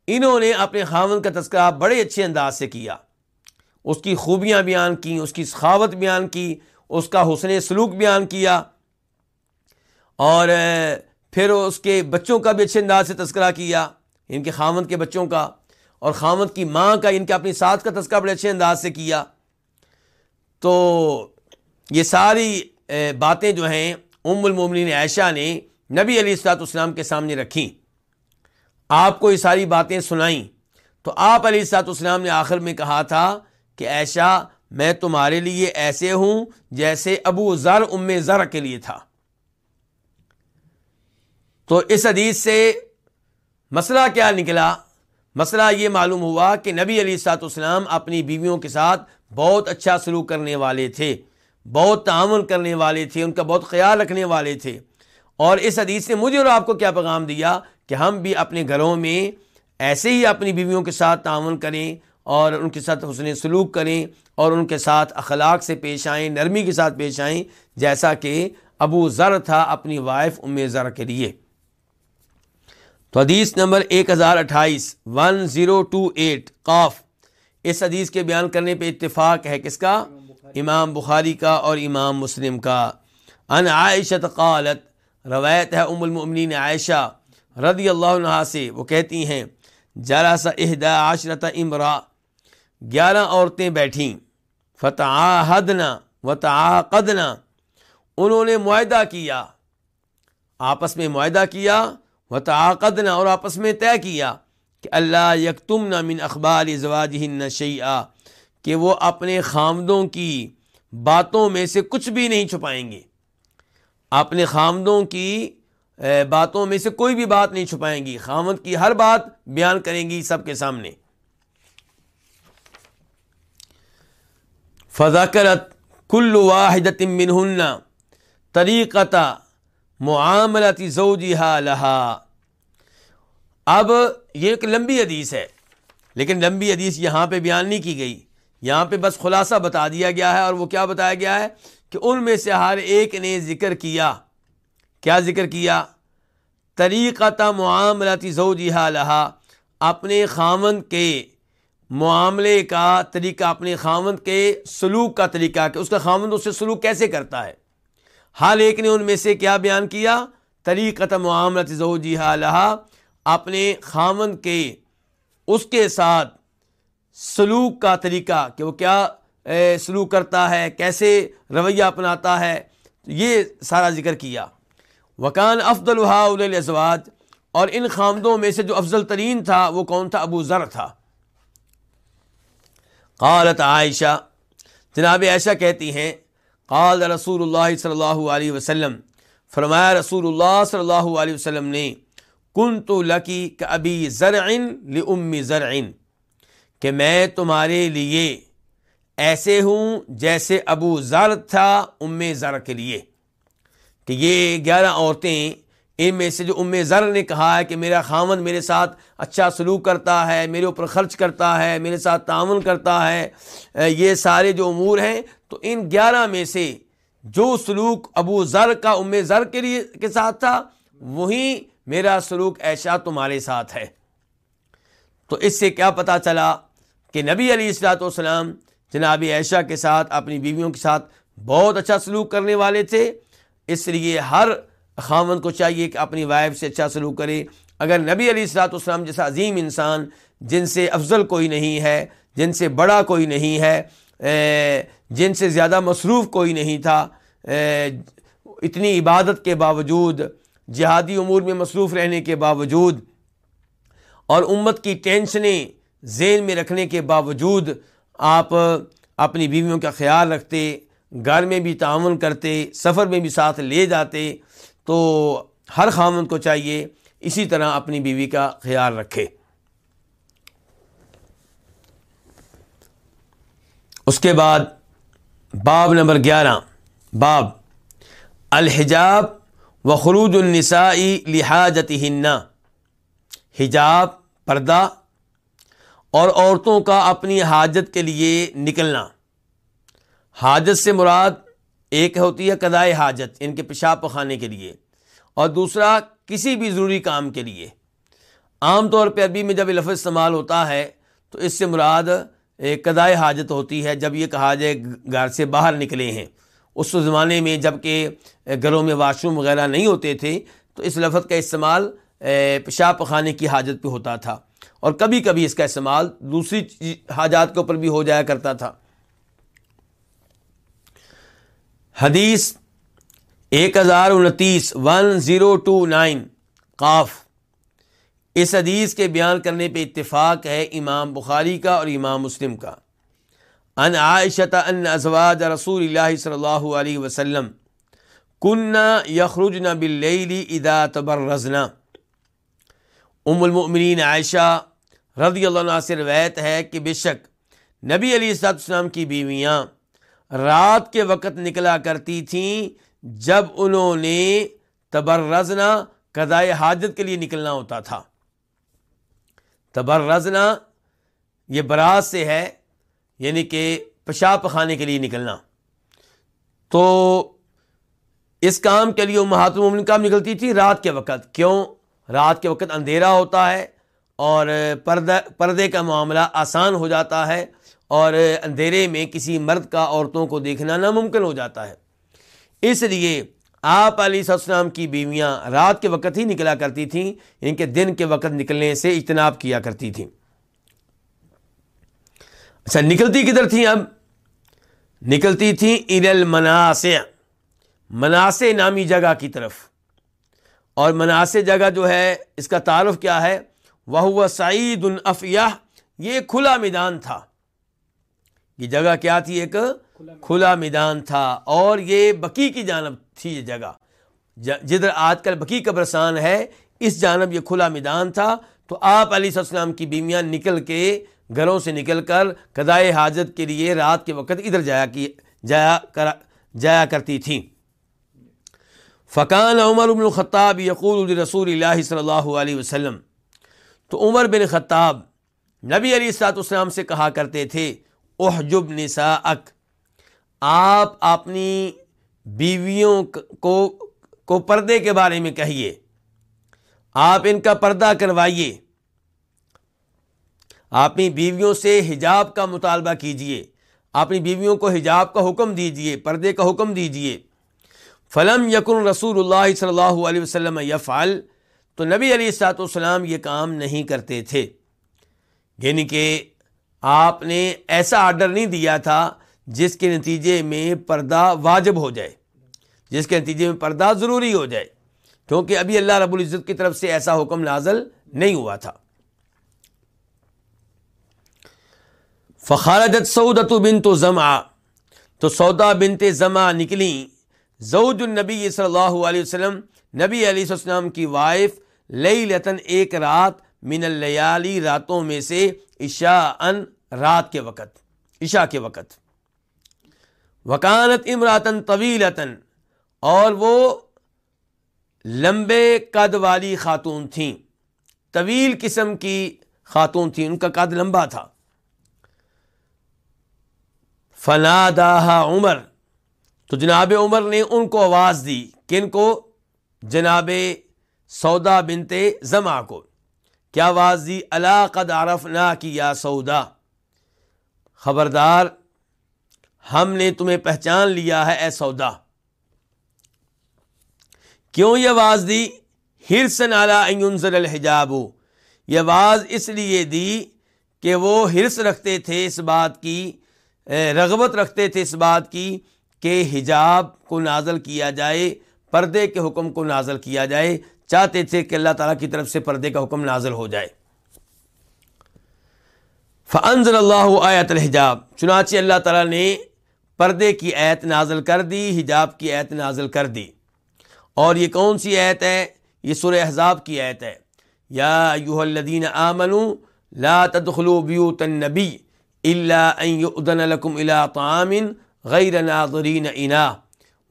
انہوں نے اپنے خامن کا تذکرہ بڑے اچھے انداز سے کیا۔ اس کی خوبیاں بیان کی اس کی سخاوت بیان کی، اس کا حسن سلوک بیان کیا۔ اور پھر اس کے بچوں کا بھی اچھے انداز سے تذکرہ کیا، ان کے خامد کے بچوں کا۔ اور خامد کی ماں کا، ان کے اپنی ساتھ کا تذکرہ بڑے اچھے انداز سے کیا۔ تو یہ ساری باتیں جو ہیں ام المومنین عائشہ نے نبی علی السلاط اسلام کے سامنے رکھیں۔ آپ کو یہ ساری باتیں سنائیں۔ تو آپ علی السلاط اسلام نے آخر میں کہا تھا کہ ایشا، میں تمہارے لیے ایسے ہوں جیسے ابو ذر ام ذر کے لیے تھا۔ تو اس حدیث سے مسئلہ کیا نکلا؟ مسئلہ یہ معلوم ہوا کہ نبی علی سات اسلام اپنی بیویوں کے ساتھ بہت اچھا سلوک کرنے والے تھے، بہت تعاون کرنے والے تھے، ان کا بہت خیال رکھنے والے تھے۔ اور اس حدیث نے مجھے اور آپ کو کیا پیغام دیا کہ ہم بھی اپنے گھروں میں ایسے ہی اپنی بیویوں کے ساتھ تعاون کریں اور ان کے ساتھ حسن سلوک کریں اور ان کے ساتھ اخلاق سے پیش آئیں، نرمی کے ساتھ پیش آئیں، جیسا کہ ابو ذر تھا اپنی وائف ام ذر کے لیے۔ تو حدیث نمبر ایک ہزار اٹھائیس ون زیرو ٹو ایٹ قاف۔ اس حدیث کے بیان کرنے پہ اتفاق ہے کس کا؟ امام بخاری کا اور امام مسلم کا۔ ان عائشہ قالت روایت ہے ام المؤمنین عائشہ رضی اللہ عنہ سے، وہ کہتی ہیں جرا سا اہدا عشرت امرا گیارہ عورتیں بیٹھیں فتح حدنا و تعقدنا انہوں نے معاہدہ کیا، آپس میں معاہدہ کیا و تعقدنا اور آپس میں طے کیا کہ اللہ یکتم نہ من اخبار زواج شیعہ کہ وہ اپنے خامدوں کی باتوں میں سے کچھ بھی نہیں چھپائیں گے۔ اپنے خامدوں کی باتوں میں سے کوئی بھی بات نہیں چھپائیں گی۔ خامد کی ہر بات بیان کریں گی سب کے سامنے۔ فضاکرت کل واحد منہن طریقت معاملت زوجہا لہا۔ اب یہ ایک لمبی حدیث ہے، لیکن لمبی حدیث یہاں پہ بیان نہیں کی گئی۔ یہاں پہ بس خلاصہ بتا دیا گیا ہے اور وہ کیا بتایا گیا ہے؟ کہ ان میں سے ہر ایک نے ذکر کیا۔ کیا ذکر کیا؟ طریقت معاملتی زوجہا لہا، اپنے خامن کے معاملے کا طریقہ، اپنے خامند کے سلوک کا طریقہ کہ اس کا خامند اس سے سلوک کیسے کرتا ہے۔ حال ایک نے ان میں سے کیا بیان کیا؟ طریقت معاملت زوجی لہا، اپنے خامند کے اس کے ساتھ سلوک کا طریقہ کہ وہ کیا سلوک کرتا ہے، کیسے رویہ اپناتا ہے، یہ سارا ذکر کیا۔ وکان افضل الزواج اور ان خامدوں میں سے جو افضل ترین تھا، وہ کون تھا؟ ابو ذر تھا۔ قالت عائشہ، جناب عائشہ کہتی ہیں، قال رسول اللہ صلی اللہ علیہ وسلم، فرمایا رسول اللہ صلی اللہ علیہ وسلم نے کن تو لکی کہ ابھی زرعن لمی زرعن کہ میں تمہارے لیے ایسے ہوں جیسے ابو ذر تھا ام ذر کے لیے۔ کہ یہ گیارہ عورتیں ان میں سے جو ام ذر نے کہا ہے کہ میرا خامن میرے ساتھ اچھا سلوک کرتا ہے، میرے اوپر خرچ کرتا ہے، میرے ساتھ تعاون کرتا ہے یہ سارے جو امور ہیں، تو ان گیارہ میں سے جو سلوک ابو ذر کا ام ذر کے لیے، کے ساتھ تھا، وہی میرا سلوک ایشا تمہارے ساتھ ہے۔ تو اس سے کیا پتا چلا کہ نبی علی اصلاۃ والسلام جناب عائشہ کے ساتھ، اپنی بیویوں کے ساتھ بہت اچھا سلوک کرنے والے تھے۔ اس لیے ہر خامن کو چاہیے کہ اپنی وائف سے اچھا سلوک کرے۔ اگر نبی علی السلاۃ والسلام جیسا عظیم انسان، جن سے افضل کوئی نہیں ہے، جن سے بڑا کوئی نہیں ہے جن سے زیادہ مصروف کوئی نہیں تھا اتنی عبادت کے باوجود، جہادی امور میں مصروف رہنے کے باوجود، اور امت کی ٹینشنیں ذہن میں رکھنے کے باوجود آپ اپنی بیویوں کا خیال رکھتے، گھر میں بھی تعاون کرتے، سفر میں بھی ساتھ لے جاتے، تو ہر خامن کو چاہیے اسی طرح اپنی بیوی کا خیال رکھے۔ اس کے بعد باب نمبر گیارہ۔ باب الحجاب و خروج النسائی لحاظت حجاب، پردہ اور عورتوں کا اپنی حاجت کے لیے نکلنا۔ حاجت سے مراد ایک ہوتی ہے قدائے حاجت، ان کے پیشاب پخانے کے لیے۔ اور دوسرا، کسی بھی ضروری کام کے لیے۔ عام طور پہ عربی میں جب یہ لفظ استعمال ہوتا ہے، تو اس سے مراد قدائے حاجت ہوتی ہے۔ جب یہ کہا جائے گھر سے باہر نکلے ہیں، اس زمانے میں جبکہ گھروں میں واش روم وغیرہ نہیں ہوتے تھے، تو اس لفظ کا استعمال پیشاب پخانے کی حاجت پہ ہوتا تھا۔ اور کبھی کبھی اس کا استعمال دوسری حاجات کے اوپر بھی ہو جایا کرتا تھا۔ حدیث ایک ہزار انتیس ون زیرو ٹو نائن قاف۔ اس حدیث کے بیان کرنے پہ اتفاق ہے امام بخاری کا اور امام مسلم کا۔ ان عائشت ان ازواج رسول اللہ صلی اللہ علیہ وسلم کن یخرجن باللیل اذا تبرزنا. ام المؤمنین عائشہ رضی اللہ عنہ سے روایت ہے کہ بے شک نبی علی السلام کی بیویاں رات کے وقت نکلا کرتی تھیں جب انہوں نے تبرزنا قضائے حاجت کے لیے نکلنا ہوتا تھا۔ تبرزنا یہ برات سے ہے یعنی کہ پیشاب پخانے کے لیے نکلنا۔ تو اس کام کے لیے وہ مہاتم کام نکلتی تھی رات کے وقت۔ کیوں؟ رات کے وقت اندھیرا ہوتا ہے اور پردہ پردے کا معاملہ آسان ہو جاتا ہے اور اندھیرے میں کسی مرد کا عورتوں کو دیکھنا ناممکن ہو جاتا ہے۔ اس لیے آپ علیہ السلام کی بیویاں رات کے وقت ہی نکلا کرتی تھیں یعنی ان کے دن کے وقت نکلنے سے اجتناب کیا کرتی تھیں۔ اچھا نکلتی کدھر تھیں اب؟ نکلتی تھیں ار المناسع مناسع نامی جگہ کی طرف۔ اور مناسع جگہ جو ہے، اس کا تعارف کیا ہے؟ وہ سعید الفیہ یہ کھلا میدان تھا۔ یہ جگہ کیا تھی ایک؟ کھلا میدان۔ تھا۔ اور یہ بکی کی جانب تھی یہ جگہ۔ جدھر آج کل بکی قبرستان ہے اس جانب یہ کھلا میدان تھا۔ تو آپ علیہ السلام کی بیمیاں نکل کے گھروں سے نکل کر قدائے حاجت کے لیے رات کے وقت ادھر جایا کی جایا کرا جایا کرتی تھیں۔ فقان عمر ابن الخطاب یقول رسول اللہ صلی اللہ علیہ وسلم تو عمر بن خطاب نبی علی السلاط اسلام سے کہا کرتے تھے، احجب نسا اک آپ اپنی بیویوں کو کو پردے کے بارے میں کہیے۔ آپ ان کا پردہ کروائیے۔ اپنی بیویوں سے حجاب کا مطالبہ کیجیے۔ اپنی بیویوں کو حجاب کا حکم دیجیے، پردے کا حکم دیجیے۔ فلم یقن رسول اللہ صلی اللہ علیہ وسلم یفعل تو نبی علی سات والسلام یہ کام نہیں کرتے تھے۔ یعنی کہ آپ نے ایسا آرڈر نہیں دیا تھا جس کے نتیجے میں پردہ واجب ہو جائے، جس کے نتیجے میں پردہ ضروری ہو جائے، کیونکہ ابھی اللہ رب العزت کی طرف سے ایسا حکم نازل نہیں ہوا تھا۔ فخارجت سعودت بن تو زما تو سودا بنت زما نکلی زوج النبی صلی اللہ علیہ وسلم نبی علیہ السلام کی وائف لئی لتن ایک رات من اللیالی راتوں میں سے عشاء ان رات کے وقت، عشاء کے وقت۔ وکانت امراتن طویلتن اور وہ لمبے قد والی خاتون تھیں۔ طویل قسم کی خاتون تھیں، ان کا قد لمبا تھا۔ فنا عمر۔ تو جناب عمر نے ان کو آواز دی، کن کو؟ جناب سودا بنتے زما کو، کیا آواز دی اللہ قد عرف نہ کیا سودا؟ خبردار، ہم نے تمہیں پہچان لیا ہے اے سودا۔ کیوں یہ آواز دی ہرسن اعلیٰ الحجاب۔ یہ آواز اس لیے دی کہ وہ ہرس رکھتے تھے اس بات کی، رغبت رکھتے تھے اس بات کی کہ حجاب کو نازل کیا جائے۔ پردے کے حکم کو نازل کیا جائے، چاہتے تھے کہ اللہ تعالیٰ کی طرف سے پردے کا حکم نازل ہو جائے۔ فنزل اللہ آیت الحجاب۔ چنانچہ اللہ تعالیٰ نے پردے کی ایت نازل کر دی، حجاب کی ایت نازل کر دی۔ اور یہ کون سی ایت ہے؟ یہ سورہ احزاب کی ایت ہے۔ یا ایوہ الذین آمنوا لا تدخلوا بیوت النبی الا ان یؤذن لکم الى طعام غیر ناظرین انا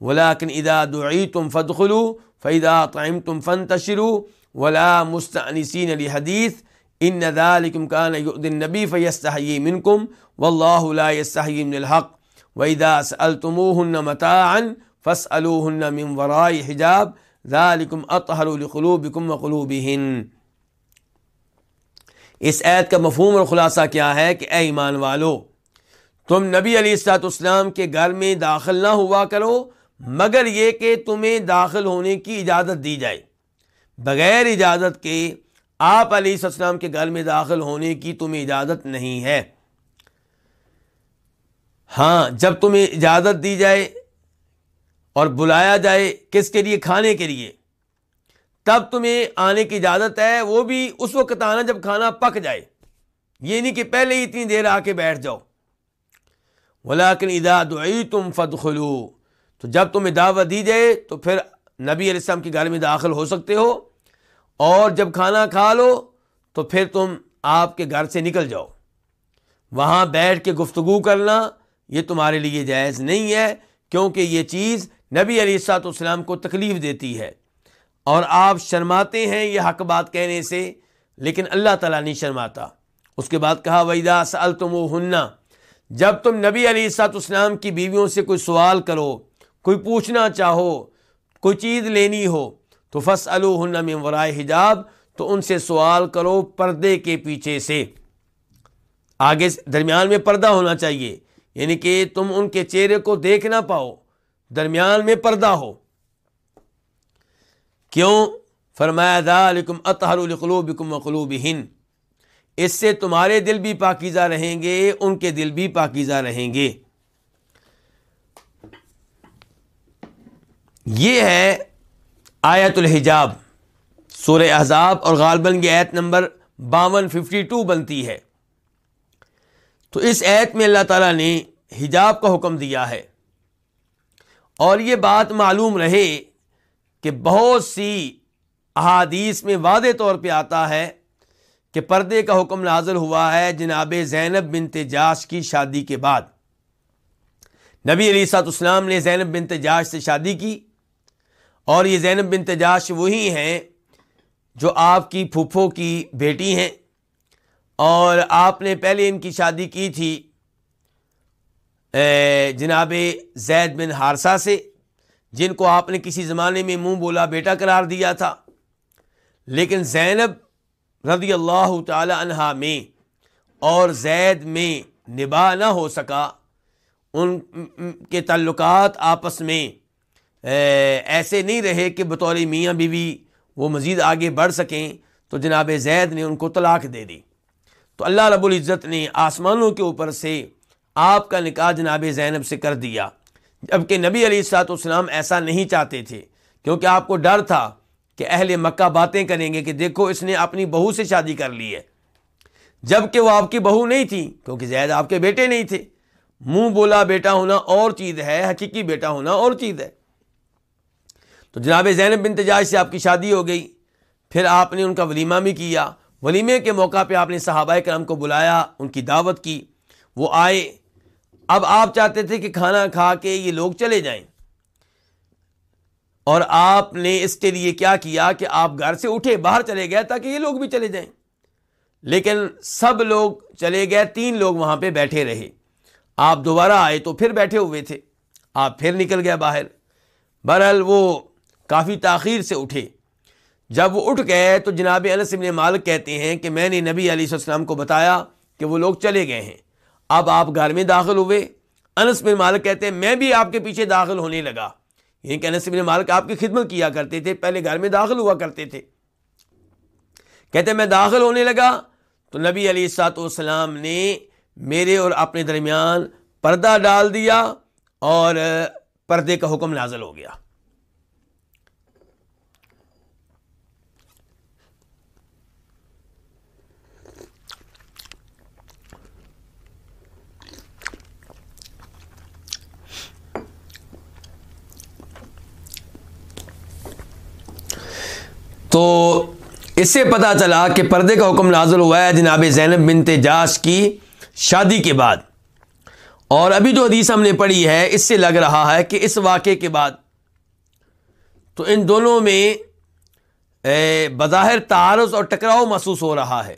ولاکن ادا دعی ولكن اذا دعیتم فادخلوا فاذا طعمتم فانتشروا ولا مستأنسین لحدیث، ان ذلكم كان يؤذي النبي فيستحيي منكم والله لا يستحيي من الحق، وَإِذَا سَأَلْتُمُوهُنَّ مَتَاعًا فَاسْأَلُوهُنَّ مِنْ وَرَاءِ حِجَابٍ ذَلِكُمْ أَطْهَرُ لِقُلُوبِكُمْ وَقُلُوبِهِنْ۔ اس عید کا مفہوم اور خلاصہ کیا ہے کہ اے ایمان والو، تم نبی علی السلاط اسلام کے گھر میں داخل نہ ہوا کرو مگر یہ کہ تمہیں داخل ہونے کی اجازت دی جائے۔ بغیر اجازت کے آپ علیہ السلام کے گھر میں داخل ہونے کی تمہیں اجازت نہیں ہے۔ ہاں جب تمہیں اجازت دی جائے اور بلایا جائے کس کے لیے؟ کھانے کے لیے۔ تب تمہیں آنے کی اجازت ہے، وہ بھی اس وقت آنا جب کھانا پک جائے۔ یہ نہیں کہ پہلے ہی اتنی دیر آ کے بیٹھ جاؤ۔ ولاکن ادا دعی تم فد خلو تو جب تمہیں دعوت دی جائے تو پھر نبی علیہ السلام کے گھر میں داخل ہو سکتے ہو اور جب کھانا کھا لو تو پھر تم آپ کے گھر سے نکل جاؤ۔ وہاں بیٹھ کے گفتگو کرنا یہ تمہارے لیے جائز نہیں ہے کیونکہ یہ چیز نبی علی سات اسلام کو تکلیف دیتی ہے۔ اور آپ شرماتے ہیں یہ حق بات کہنے سے، لیکن اللہ تعالیٰ نہیں شرماتا۔ اس کے بعد کہا ویدا سل تم و جب تم نبی علی سات اسلام کی بیویوں سے کوئی سوال کرو کوئی پوچھنا چاہو، کوئی چیز لینی ہو، تو فص میں ورائے حجاب، تو ان سے سوال کرو پردے کے پیچھے سے۔ آگے درمیان میں پردہ ہونا چاہیے یعنی کہ تم ان کے چہرے کو دیکھ نہ پاؤ، درمیان میں پردہ ہو۔ کیوں؟ فرمایا ذالکم اطہر القلوبکم وقلوبہن اس سے تمہارے دل بھی پاکیزہ رہیں گے، ان کے دل بھی پاکیزہ رہیں گے۔ یہ ہے آیت الحجاب، سورہ احزاب، اور غالباً یہ آیت نمبر باون ففٹی ٹو بنتی ہے۔ تو اس ایت میں اللہ تعالیٰ نے حجاب کا حکم دیا ہے۔ اور یہ بات معلوم رہے کہ بہت سی احادیث میں واضح طور پہ آتا ہے کہ پردے کا حکم نازل ہوا ہے جناب زینب بن تجاش کی شادی کے بعد۔ نبی علی سات اسلام نے زینب بن تجاش سے شادی کی۔ اور یہ زینب بن تجاش وہی ہیں جو آپ کی پھوپھو کی بیٹی ہیں۔ اور آپ نے پہلے ان کی شادی کی تھی جناب زید بن ہارسا سے، جن کو آپ نے کسی زمانے میں منہ بولا بیٹا قرار دیا تھا۔ لیکن زینب رضی اللہ تعالی عنہا میں اور زید میں نباہ نہ ہو سکا، ان کے تعلقات آپس میں ایسے نہیں رہے کہ بطور میاں بیوی وہ مزید آگے بڑھ سکیں۔ تو جناب زید نے ان کو طلاق دے دی۔ تو اللہ رب العزت نے آسمانوں کے اوپر سے آپ کا نکاح جناب زینب سے کر دیا۔ جبکہ نبی علی سات والسلام ایسا نہیں چاہتے تھے، کیونکہ آپ کو ڈر تھا کہ اہل مکہ باتیں کریں گے کہ دیکھو اس نے اپنی بہو سے شادی کر لی ہے۔ جبکہ وہ آپ کی بہو نہیں تھی، کیونکہ زید آپ کے بیٹے نہیں تھے۔ منہ بولا بیٹا ہونا اور چیز ہے، حقیقی بیٹا ہونا اور چیز ہے۔ تو جناب زینب بن تجاج سے آپ کی شادی ہو گئی۔ پھر آپ نے ان کا ولیمہ بھی کیا۔ ولیمے کے موقع پہ آپ نے صحابہ کرام کو بلایا، ان کی دعوت کی۔ وہ آئے۔ اب آپ چاہتے تھے کہ کھانا کھا کے یہ لوگ چلے جائیں۔ اور آپ نے اس کے لیے کیا کیا کہ آپ گھر سے اٹھے، باہر چلے گئے تاکہ یہ لوگ بھی چلے جائیں۔ لیکن سب لوگ چلے گئے، تین لوگ وہاں پہ بیٹھے رہے۔ آپ دوبارہ آئے تو پھر بیٹھے ہوئے تھے۔ آپ پھر نکل گیا باہر۔ بہرحال وہ کافی تاخیر سے اٹھے۔ جب وہ اٹھ گئے تو جناب انس ابن مالک کہتے ہیں کہ میں نے نبی علیہ السلام کو بتایا کہ وہ لوگ چلے گئے ہیں۔ اب آپ گھر میں داخل ہوئے۔ انس بن مالک کہتے ہیں، میں بھی آپ کے پیچھے داخل ہونے لگا۔ یہ کہ انس بن مالک آپ کی خدمت کیا کرتے تھے، پہلے گھر میں داخل ہوا کرتے تھے۔ کہتے میں داخل ہونے لگا۔ تو نبی علی سات والسلام نے میرے اور اپنے درمیان پردہ ڈال دیا اور پردے کا حکم نازل ہو گیا۔ تو اس سے پتا چلا کہ پردے کا حکم نازل ہوا ہے جناب زینب بنت جاش کی شادی کے بعد۔ اور ابھی جو حدیث ہم نے پڑھی ہے، اس سے لگ رہا ہے کہ اس واقعے کے بعد تو ان دونوں میں بظاہر تعارض اور ٹکراؤ محسوس ہو رہا ہے۔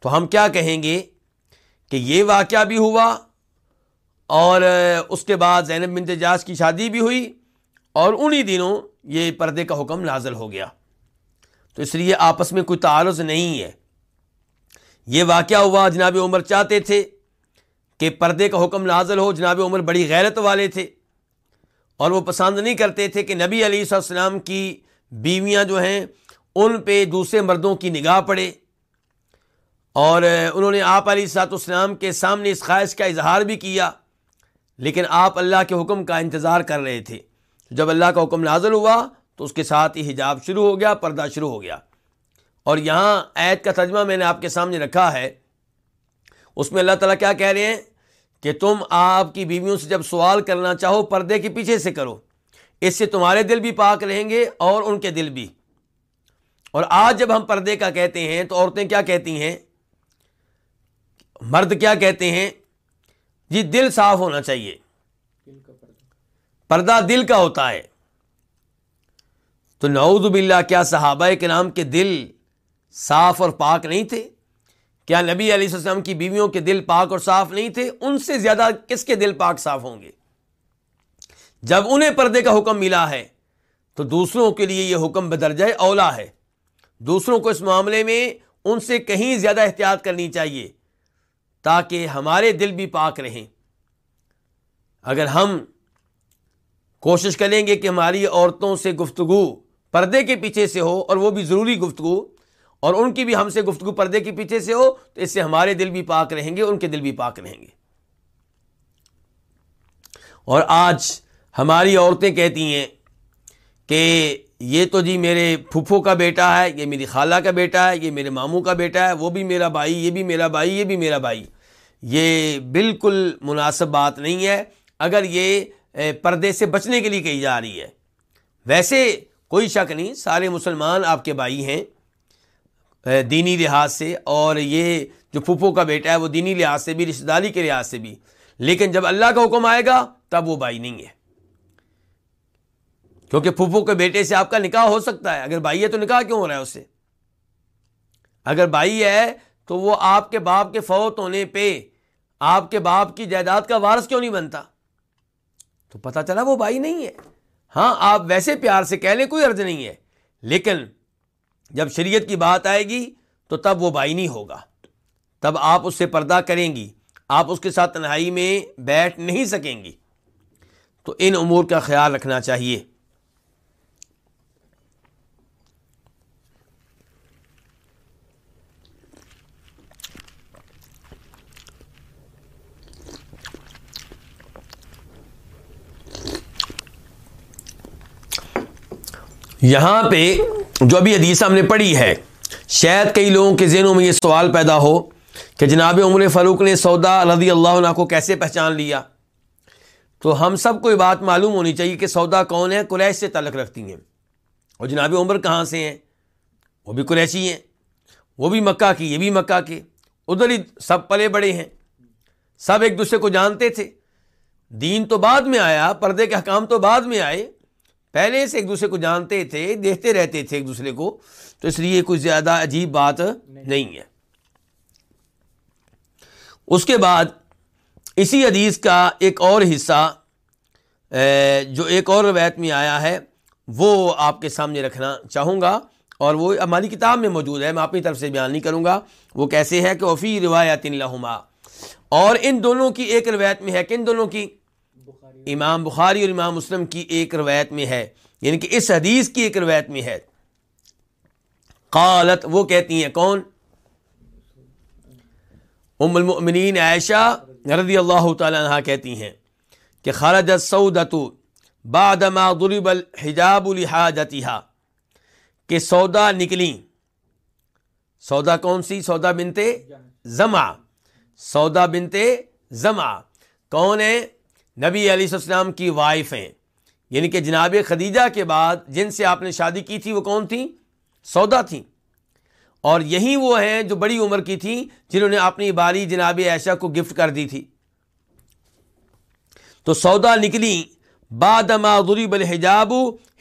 تو ہم کیا کہیں گے کہ یہ واقعہ بھی ہوا اور اس کے بعد زینب بنت جاش کی شادی بھی ہوئی اور انہی دنوں یہ پردے کا حکم نازل ہو گیا۔ تو اس لیے آپس میں کوئی تعارض نہیں ہے۔ یہ واقعہ ہوا جناب عمر چاہتے تھے کہ پردے کا حکم نازل ہو، جناب عمر بڑی غیرت والے تھے اور وہ پسند نہیں کرتے تھے کہ نبی علیہ السلام کی بیویاں جو ہیں ان پہ دوسرے مردوں کی نگاہ پڑے۔ اور انہوں نے آپ علیہ سات اسلام کے سامنے اس خواہش کا اظہار بھی کیا، لیکن آپ اللہ کے حکم کا انتظار کر رہے تھے۔ جب اللہ کا حکم نازل ہوا تو اس کے ساتھ ہی حجاب شروع ہو گیا، پردہ شروع ہو گیا۔ اور یہاں عید کا ترجمہ میں نے آپ کے سامنے رکھا ہے۔ اس میں اللہ تعالیٰ کیا کہہ رہے ہیں کہ تم آپ کی بیویوں سے جب سوال کرنا چاہو، پردے کے پیچھے سے کرو۔ اس سے تمہارے دل بھی پاک رہیں گے اور ان کے دل بھی۔ اور آج جب ہم پردے کا کہتے ہیں تو عورتیں کیا کہتی ہیں؟ مرد کیا کہتے ہیں؟ جی دل صاف ہونا چاہیے۔ پردہ دل کا ہوتا ہے۔ تو نعوذ باللہ، کیا صحابہ کے نام کے دل صاف اور پاک نہیں تھے؟ کیا نبی علیہ السلام کی بیویوں کے دل پاک اور صاف نہیں تھے؟ ان سے زیادہ کس کے دل پاک صاف ہوں گے؟ جب انہیں پردے کا حکم ملا ہے، تو دوسروں کے لیے یہ حکم بدرجہ اولا ہے۔ دوسروں کو اس معاملے میں ان سے کہیں زیادہ احتیاط کرنی چاہیے، تاکہ ہمارے دل بھی پاک رہیں۔ اگر ہم کوشش کریں گے کہ ہماری عورتوں سے گفتگو پردے کے پیچھے سے ہو اور وہ بھی ضروری گفتگو، اور ان کی بھی ہم سے گفتگو پردے کے پیچھے سے ہو، تو اس سے ہمارے دل بھی پاک رہیں گے، ان کے دل بھی پاک رہیں گے۔ اور آج ہماری عورتیں کہتی ہیں کہ یہ تو جی میرے پھپھو کا بیٹا ہے، یہ میری خالہ کا بیٹا ہے، یہ میرے ماموں کا بیٹا ہے، وہ بھی میرا بھائی، یہ بھی میرا بھائی، یہ بھی میرا بھائی۔ یہ بالکل مناسب بات نہیں ہے۔ اگر یہ پردے سے بچنے کے لیے کہی جا رہی ہے، ویسے کوئی شک نہیں، سارے مسلمان آپ کے بھائی ہیں دینی لحاظ سے، اور یہ جو پھوپھو کا بیٹا ہے، وہ دینی لحاظ سے بھی، رشتہ داری کے لحاظ سے بھی۔ لیکن جب اللہ کا حکم آئے گا، تب وہ بھائی نہیں ہے۔ کیونکہ پھوپھو کے بیٹے سے آپ کا نکاح ہو سکتا ہے۔ اگر بھائی ہے تو نکاح کیوں ہو رہا ہے اس سے؟ اگر بھائی ہے تو وہ آپ کے باپ کے فوت ہونے پہ آپ کے باپ کی جائیداد کا وارث کیوں نہیں بنتا؟ تو پتا چلا وہ بھائی نہیں ہے۔ ہاں آپ ویسے پیار سے کہہ لیں، کوئی عرض نہیں ہے۔ لیکن جب شریعت کی بات آئے گی، تو تب وہ بائی نہیں ہوگا۔ تب آپ اس سے پردہ کریں گی۔ آپ اس کے ساتھ تنہائی میں بیٹھ نہیں سکیں گی۔ تو ان امور کا خیال رکھنا چاہیے۔ یہاں پہ جو ابھی حدیث ہم نے پڑھی ہے، شاید کئی لوگوں کے ذہنوں میں یہ سوال پیدا ہو کہ جناب عمر فاروق نے سودا رضی اللہ عنہ کو کیسے پہچان لیا؟ تو ہم سب کو یہ بات معلوم ہونی چاہیے کہ سودا کون ہے، قریش سے تعلق رکھتی ہیں۔ اور جناب عمر کہاں سے ہیں؟ وہ بھی قریشی ہیں، وہ بھی مکہ کی، یہ بھی مکہ کے۔ ادھر ہی سب پلے بڑے ہیں، سب ایک دوسرے کو جانتے تھے۔ دین تو بعد میں آیا، پردے کے حکام تو بعد میں آئے۔ پہلے سے ایک دوسرے کو جانتے تھے دیکھتے رہتے تھے ایک دوسرے کو تو اس لیے کوئی زیادہ عجیب بات نہیں ہے۔ اس کے بعد اسی حدیث کا ایک اور حصہ جو ایک اور روایت میں آیا ہے وہ آپ کے سامنے رکھنا چاہوں گا اور وہ ہماری کتاب میں موجود ہے میں اپنی طرف سے بیان نہیں کروں گا۔ وہ کیسے ہے کہ وفی روایت لہما اور ان دونوں کی ایک روایت میں ہے کہ ان دونوں کی امام بخاری اور امام مسلم کی ایک روایت میں ہے یعنی کہ اس حدیث کی ایک روایت میں ہے۔ قالت، وہ کہتی ہیں، کون؟ ام المؤمنین عائشہ رضی اللہ تعالی عنہ کہتی ہیں کہ خرجت سودت بعد ما ضرب الحجاب لحاجتها۔ کہ سودا نکلی سودا کون سی؟ سودا بنتے زما سودا بنتے زما کون ہے نبی علیہ السلام کی وائف ہیں یعنی کہ جناب خدیجہ کے بعد جن سے آپ نے شادی کی تھی، وہ کون تھیں؟ سودا تھیں۔ اور یہی وہ ہیں جو بڑی عمر کی تھیں، جنہوں نے اپنی باری جناب عائشہ کو گفٹ کر دی تھی۔ تو سودا نکلی۔ بعد ما ضرب الحجاب،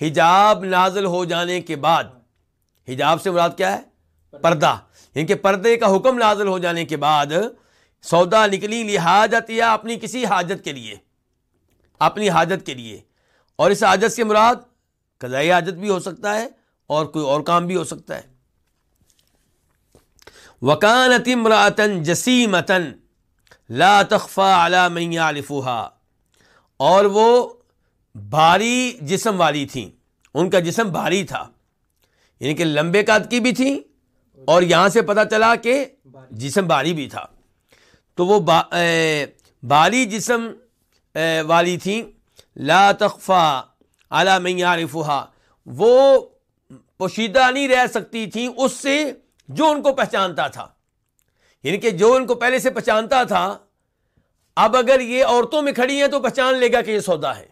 حجاب نازل ہو جانے کے بعد۔ حجاب سے مراد کیا ہے؟ پردہ۔ یعنی کہ پردے کا حکم نازل ہو جانے کے بعد سودا نکلی لحاجت یا اپنی کسی حاجت کے لیے۔ اپنی حاجت کے لیے۔ اور اس حاجت سے مراد قضائی حاجت بھی ہو سکتا ہے اور کوئی اور کام بھی ہو سکتا ہے۔ وکانت امراطن جسیمتن لا تخفا علی من یعرفوها اور وہ بھاری جسم والی تھیں۔ ان کا جسم بھاری تھا۔ یعنی کہ لمبے قد کی بھی تھیں اور یہاں سے پتہ چلا کہ جسم بھاری بھی تھا۔ تو وہ بھاری جسم والی تھیں لا تخفا اعلیٰ معیارفا وہ پوشیدہ نہیں رہ سکتی تھیں اس سے جو ان کو پہچانتا تھا۔ یعنی کہ جو ان کو پہلے سے پہچانتا تھا، اب اگر یہ عورتوں میں کھڑی ہیں تو پہچان لے گا کہ یہ سودا ہے۔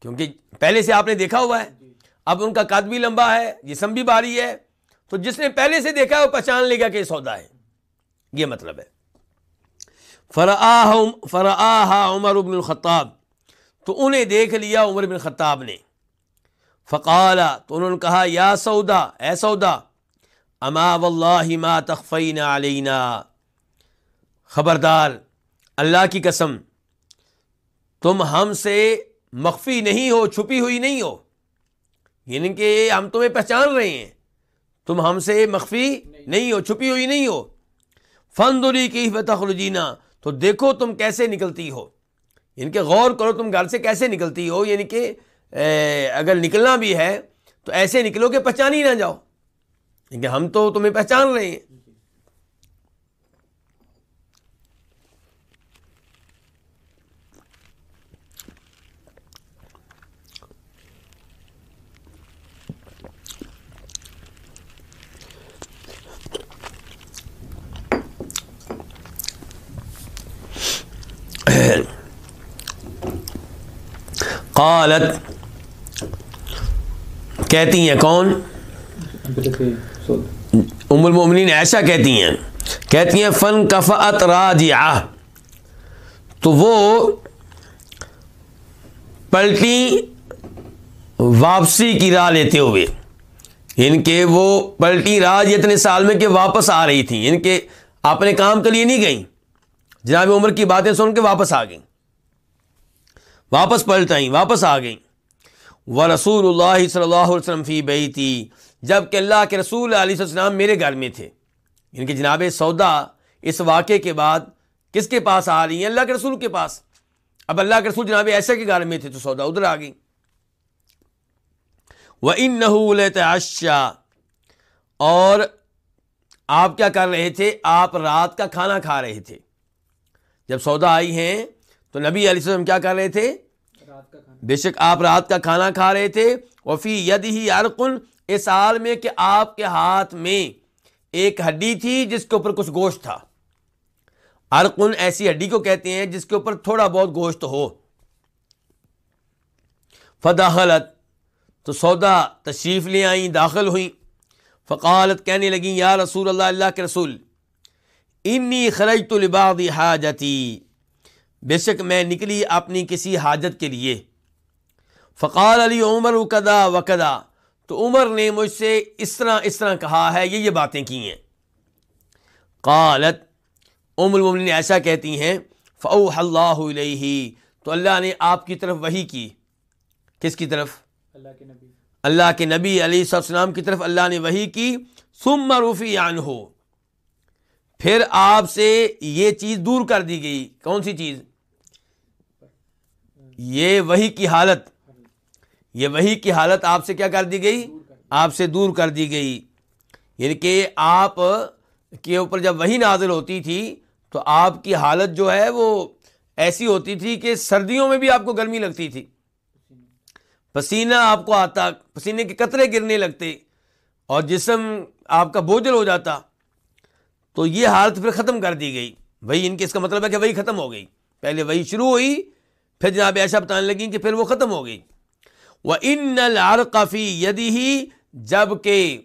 کیونکہ پہلے سے آپ نے دیکھا ہوا ہے، اب ان کا قد بھی لمبا ہے جسم بھی بھاری ہے۔ تو جس نے پہلے سے دیکھا ہے، وہ پہچان لے گا کہ یہ سودا ہے۔ یہ مطلب ہے۔ فرآ عمر بن الخطاب۔ تو انہیں دیکھ لیا عمر بن خطاب نے۔ فقالا، تو انہوں نے کہا، یا سودا، اے سودا، اما واللہ ما تخفینا علینا۔ خبردار، اللہ کی قسم، تم ہم سے مخفی نہیں ہو، چھپی ہوئی نہیں ہو۔ یعنی کہ ہم تمہیں پہچان رہے ہیں۔ تم ہم سے مخفی نہیں ہو، چھپی ہوئی نہیں ہو۔ فندری کی تخرجینا۔ تو دیکھو تم کیسے نکلتی ہو۔ یعنی کہ غور کرو تم گھر سے کیسے نکلتی ہو یعنی کہ اگر نکلنا بھی ہے تو ایسے نکلو کہ پہچان ہی نہ جاؤ۔ یعنی کہ ہم تو تمہیں پہچان رہے ہیں۔ قالت، کہتی ہیں کون؟ ام المؤمنین ایسا کہتی ہیں کہتی ہیں، فن کفت راجعہ۔ تو وہ پلٹی واپسی کی راہ لیتے ہوئے یعنی ان کے وہ پلٹی راج اتنے سال میں کہ واپس آ رہی تھیں ان یعنی کے اپنے کام کے لیے نہیں گئیں۔ جناب عمر کی باتیں سن کے واپس آ گئیں۔ واپس پلٹ آئیں واپس آ گئیں۔ وہ رسول اللہ صلی اللہ علیہ وسلم فی بئی تھی جبکہ اللہ کے رسول علیہ السلام میرے گھر میں تھے۔ یعنی کہ جناب سودا اس واقعے کے بعد کس کے پاس آ رہی ہیں؟ اللہ کے رسول کے پاس۔ اب اللہ کے رسول جناب ایسے کے گھر میں تھے تو سودا ادھر آ گئی وہ ان نہ اور آپ کیا کر رہے تھے؟ آپ رات کا کھانا کھا رہے تھے۔ جب سودا آئی ہیں تو نبی علیہ السلام کیا کر رہے تھے؟ بے شک آپ رات کا کھانا کھا رہے تھے۔ وفی ید ہی ارقن اس حال میں کہ آپ کے ہاتھ میں ایک ہڈی تھی جس کے اوپر کچھ گوشت تھا۔ ارقن ایسی ہڈی کو کہتے ہیں جس کے اوپر تھوڑا بہت گوشت ہو۔ فداخلت، تو سودا تشریف لے آئیں، داخل ہوئیں۔ فقالت، کہنے لگیں، یا رسول اللہ اللہ کے رسول، انی خرج تو لباغ حاجتی۔ بے شک میں نکلی اپنی کسی حاجت کے لیے۔ فقال علی عمر کدا و کدا تو عمر نے مجھ سے اس طرح اس طرح کہا ہے یہ یہ باتیں کی ہیں۔ قالت ام المن ایسا کہتی ہیں فو اللہ علیہ تو اللہ نے آپ کی طرف وہی کی۔ کس کی طرف؟ اللہ کے نبی۔ اللہ کے نبی علیہ السلام کی طرف اللہ نے وہی کی سم معروفی عن ہو پھر آپ سے یہ چیز دور کر دی گئی۔ کون سی چیز؟ یہ وہی کی حالت۔ یہ وہی کی حالت آپ سے کیا کر دی گئی؟ آپ سے دور کر دی گئی۔ یعنی کہ آپ کے اوپر جب وہی نازل ہوتی تھی تو آپ کی حالت جو ہے وہ ایسی ہوتی تھی کہ سردیوں میں بھی آپ کو گرمی لگتی تھی۔ پسینہ آپ کو آتا، پسینے کے قطرے گرنے لگتے اور جسم آپ کا بوجھل ہو جاتا۔ تو یہ حالت پھر ختم کر دی گئی۔ وہی ان کے اس کا مطلب ہے کہ وہی ختم ہو گئی۔ پہلے وہی شروع ہوئی، پھر جناب ایسا بتانے لگی کہ پھر وہ ختم ہو گئی۔ وہ ان لار کافی یدی ہی جبکہ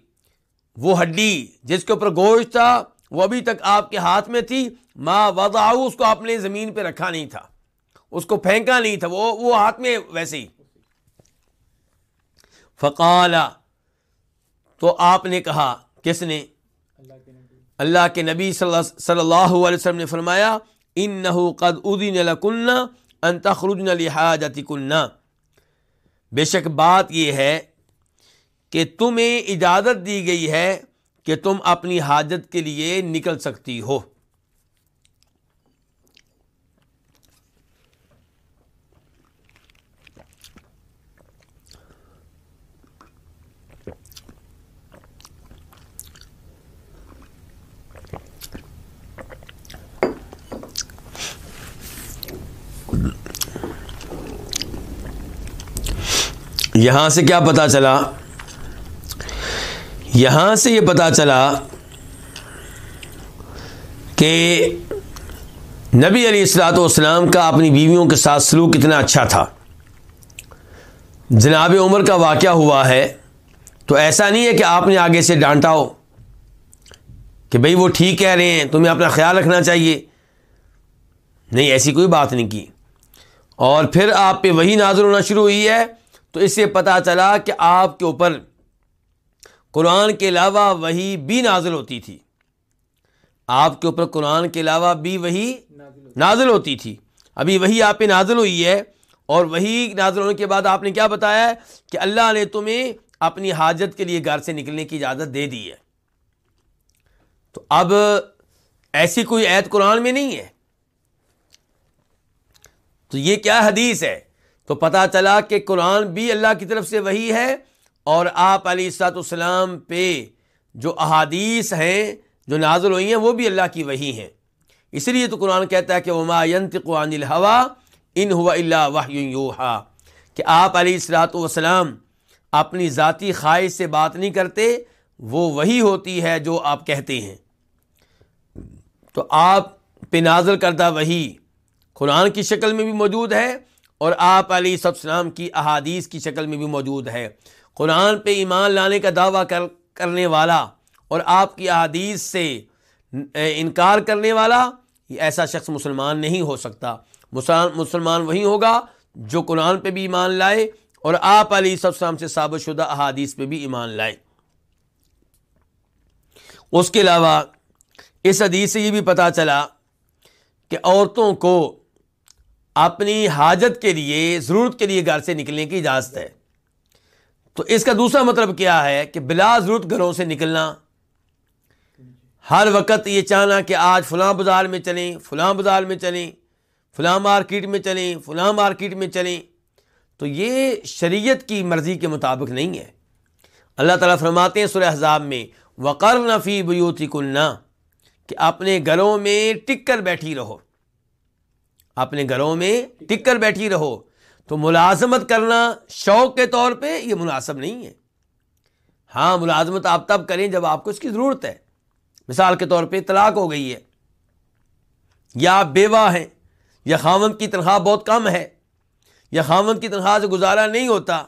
وہ ہڈی جس کے اوپر گوشت تھا، وہ ابھی تک آپ کے ہاتھ میں تھی ماں وضع اس کو آپ نے زمین پہ رکھا نہیں تھا۔ اس کو پھینکا نہیں تھا، وہ وہ ہاتھ میں ویسے ہی۔ فقالا تو آپ نے کہا، کس نے؟ اللہ کے نبی صلی اللہ علیہ وسلم نے فرمایا ان قد ادین کنہ انتخرجن لحاجتی کنہ بے شک بات یہ ہے کہ تمہیں اجازت دی گئی ہے کہ تم اپنی حاجت کے لیے نکل سکتی ہو۔ یہاں سے کیا پتا چلا؟ یہاں سے یہ پتا چلا کہ نبی علیہ السلاۃ والسلام کا اپنی بیویوں کے ساتھ سلوک کتنا اچھا تھا۔ جناب عمر کا واقعہ ہوا ہے، تو ایسا نہیں ہے کہ آپ نے آگے سے ڈانٹا ہو کہ بھئی وہ ٹھیک کہہ رہے ہیں، تمہیں اپنا خیال رکھنا چاہیے۔ نہیں، ایسی کوئی بات نہیں کی۔ اور پھر آپ پہ وہی نازل ہونا شروع ہوئی ہے تو اس سے پتا چلا کہ آپ کے اوپر قرآن کے علاوہ وہی بھی نازل ہوتی تھی۔ آپ کے اوپر قرآن کے علاوہ بھی وہی نازل ہوتی تھی۔ ابھی وہی آپ پہ نازل ہوئی ہے اور وہی نازل ہونے کے بعد آپ نے کیا بتایا کہ اللہ نے تمہیں اپنی حاجت کے لیے گھر سے نکلنے کی اجازت دے دی ہے۔ تو اب ایسی کوئی عید قرآن میں نہیں ہے۔ تو یہ کیا حدیث ہے؟ تو پتہ چلا کہ قرآن بھی اللہ کی طرف سے وہی ہے اور آپ علی السلاط السلام پہ جو احادیث ہیں، جو نازل ہوئی ہیں، وہ بھی اللہ کی وہی ہیں۔ اس لیے تو قرآن کہتا ہے کہ وما قرآن الحوا ان ہوا اللہ واہ کہ آپ علی السلاۃ والسلام اپنی ذاتی خواہش سے بات نہیں کرتے، وہ وہی ہوتی ہے جو آپ کہتے ہیں۔ تو آپ پہ نازل کردہ وہی قرآن کی شکل میں بھی موجود ہے اور آپ علیہ السلام کی احادیث کی شکل میں بھی موجود ہے۔ قرآن پہ ایمان لانے کا دعویٰ کر کرنے والا اور آپ کی احادیث سے انکار کرنے والا، یہ ایسا شخص مسلمان نہیں ہو سکتا۔ مسلمان وہی ہوگا جو قرآن پہ بھی ایمان لائے اور آپ علیہ السلام سے ثابت شدہ احادیث پہ بھی ایمان لائے۔ اس کے علاوہ اس حدیث سے یہ بھی پتہ چلا کہ عورتوں کو اپنی حاجت کے لیے، ضرورت کے لیے گھر سے نکلنے کی اجازت ہے۔ تو اس کا دوسرا مطلب کیا ہے کہ بلا ضرورت گھروں سے نکلنا۔ ہر وقت یہ چاہنا کہ آج فلاں بازار میں چلیں، فلاں بازار میں چلیں، فلاں مارکیٹ میں چلیں، فلاں مارکیٹ میں چلیں۔ تو یہ شریعت کی مرضی کے مطابق نہیں ہے۔ اللہ تعالیٰ فرماتے ہیں سورہ حضاب میں وقر نفی بیوتی کنہ کہ اپنے گھروں میں ٹک کر بیٹھی رہو۔ اپنے گھروں میں ٹک کر بیٹھی رہو۔ تو ملازمت کرنا شوق کے طور پہ یہ مناسب نہیں ہے۔ ہاں ملازمت آپ تب کریں جب آپ کو اس کی ضرورت ہے۔ مثال کے طور پہ طلاق ہو گئی ہے۔ یا آپ بیوہ ہیں، یا خامن کی تنخواہ بہت کم ہے، یا خامن کی تنخواہ سے گزارا نہیں ہوتا۔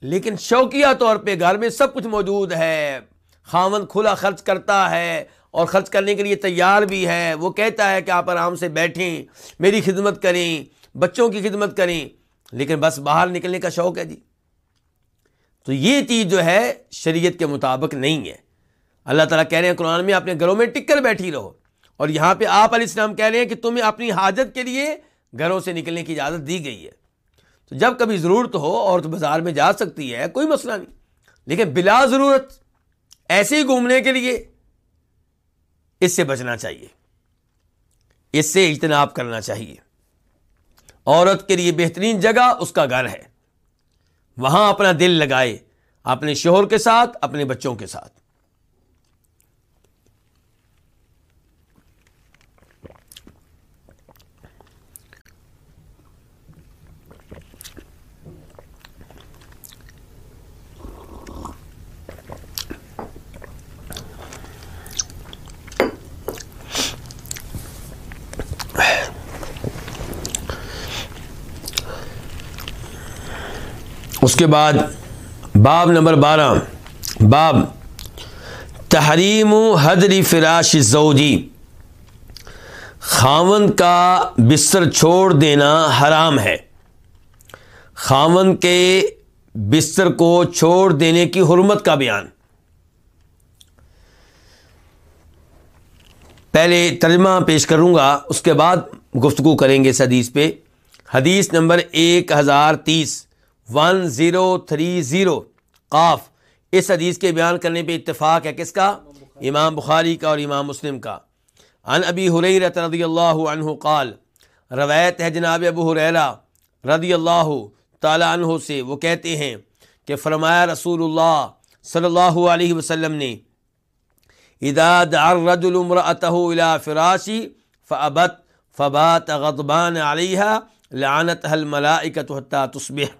لیکن شوقیہ طور پہ گھر میں سب کچھ موجود ہے۔ خامن کھلا خرچ کرتا ہے اور خرچ کرنے کے لیے تیار بھی ہے وہ کہتا ہے کہ آپ آرام سے بیٹھیں، میری خدمت کریں، بچوں کی خدمت کریں۔ لیکن بس باہر نکلنے کا شوق ہے جی۔ تو یہ چیز جو ہے شریعت کے مطابق نہیں ہے۔ اللہ تعالیٰ کہہ رہے ہیں، قرآن میں اپنے گھروں میں ٹک کر بیٹھی رہو۔ اور یہاں پہ آپ علیہ السلام کہہ رہے ہیں کہ تمہیں اپنی حاجت کے لیے گھروں سے نکلنے کی اجازت دی گئی ہے۔ تو جب کبھی ضرورت ہو اور تو بازار میں جا سکتی ہے، کوئی مسئلہ نہیں۔ لیکن بلا ضرورت ایسے ہی گھومنے کے لیے اس سے بچنا چاہیے۔ اس سے اجتناب کرنا چاہیے۔ عورت کے لیے بہترین جگہ اس کا گھر ہے۔ وہاں اپنا دل لگائے، اپنے شوہر کے ساتھ، اپنے بچوں کے ساتھ۔ اس کے بعد باب نمبر بارہ، باب تحریم حدری فراش زوجی۔ خاون کا بستر چھوڑ دینا حرام ہے۔ خاون کے بستر کو چھوڑ دینے کی حرمت کا بیان۔ پہلے ترجمہ پیش کروں گا، اس کے بعد گفتگو کریں گے اس حدیث پہ۔ حدیث نمبر ایک ہزار تیس۔ ون زیرو تھری زیرو قاف. اس حدیث کے بیان کرنے پہ اتفاق ہے کس کا؟ امام بخاری کا اور امام مسلم کا. ان ابی حریرت رضی اللہ عنہ قال، روایت ہے جناب ابو حریرہ رضی اللہ تعالیٰ عنہ سے، وہ کہتے ہیں کہ فرمایا رسول اللہ صلی اللہ علیہ وسلم نے، اذا دعا الرجل امرأته فراشی فابت فبات غضبان علیہا، لعنتها الملائکة حتی تصبح.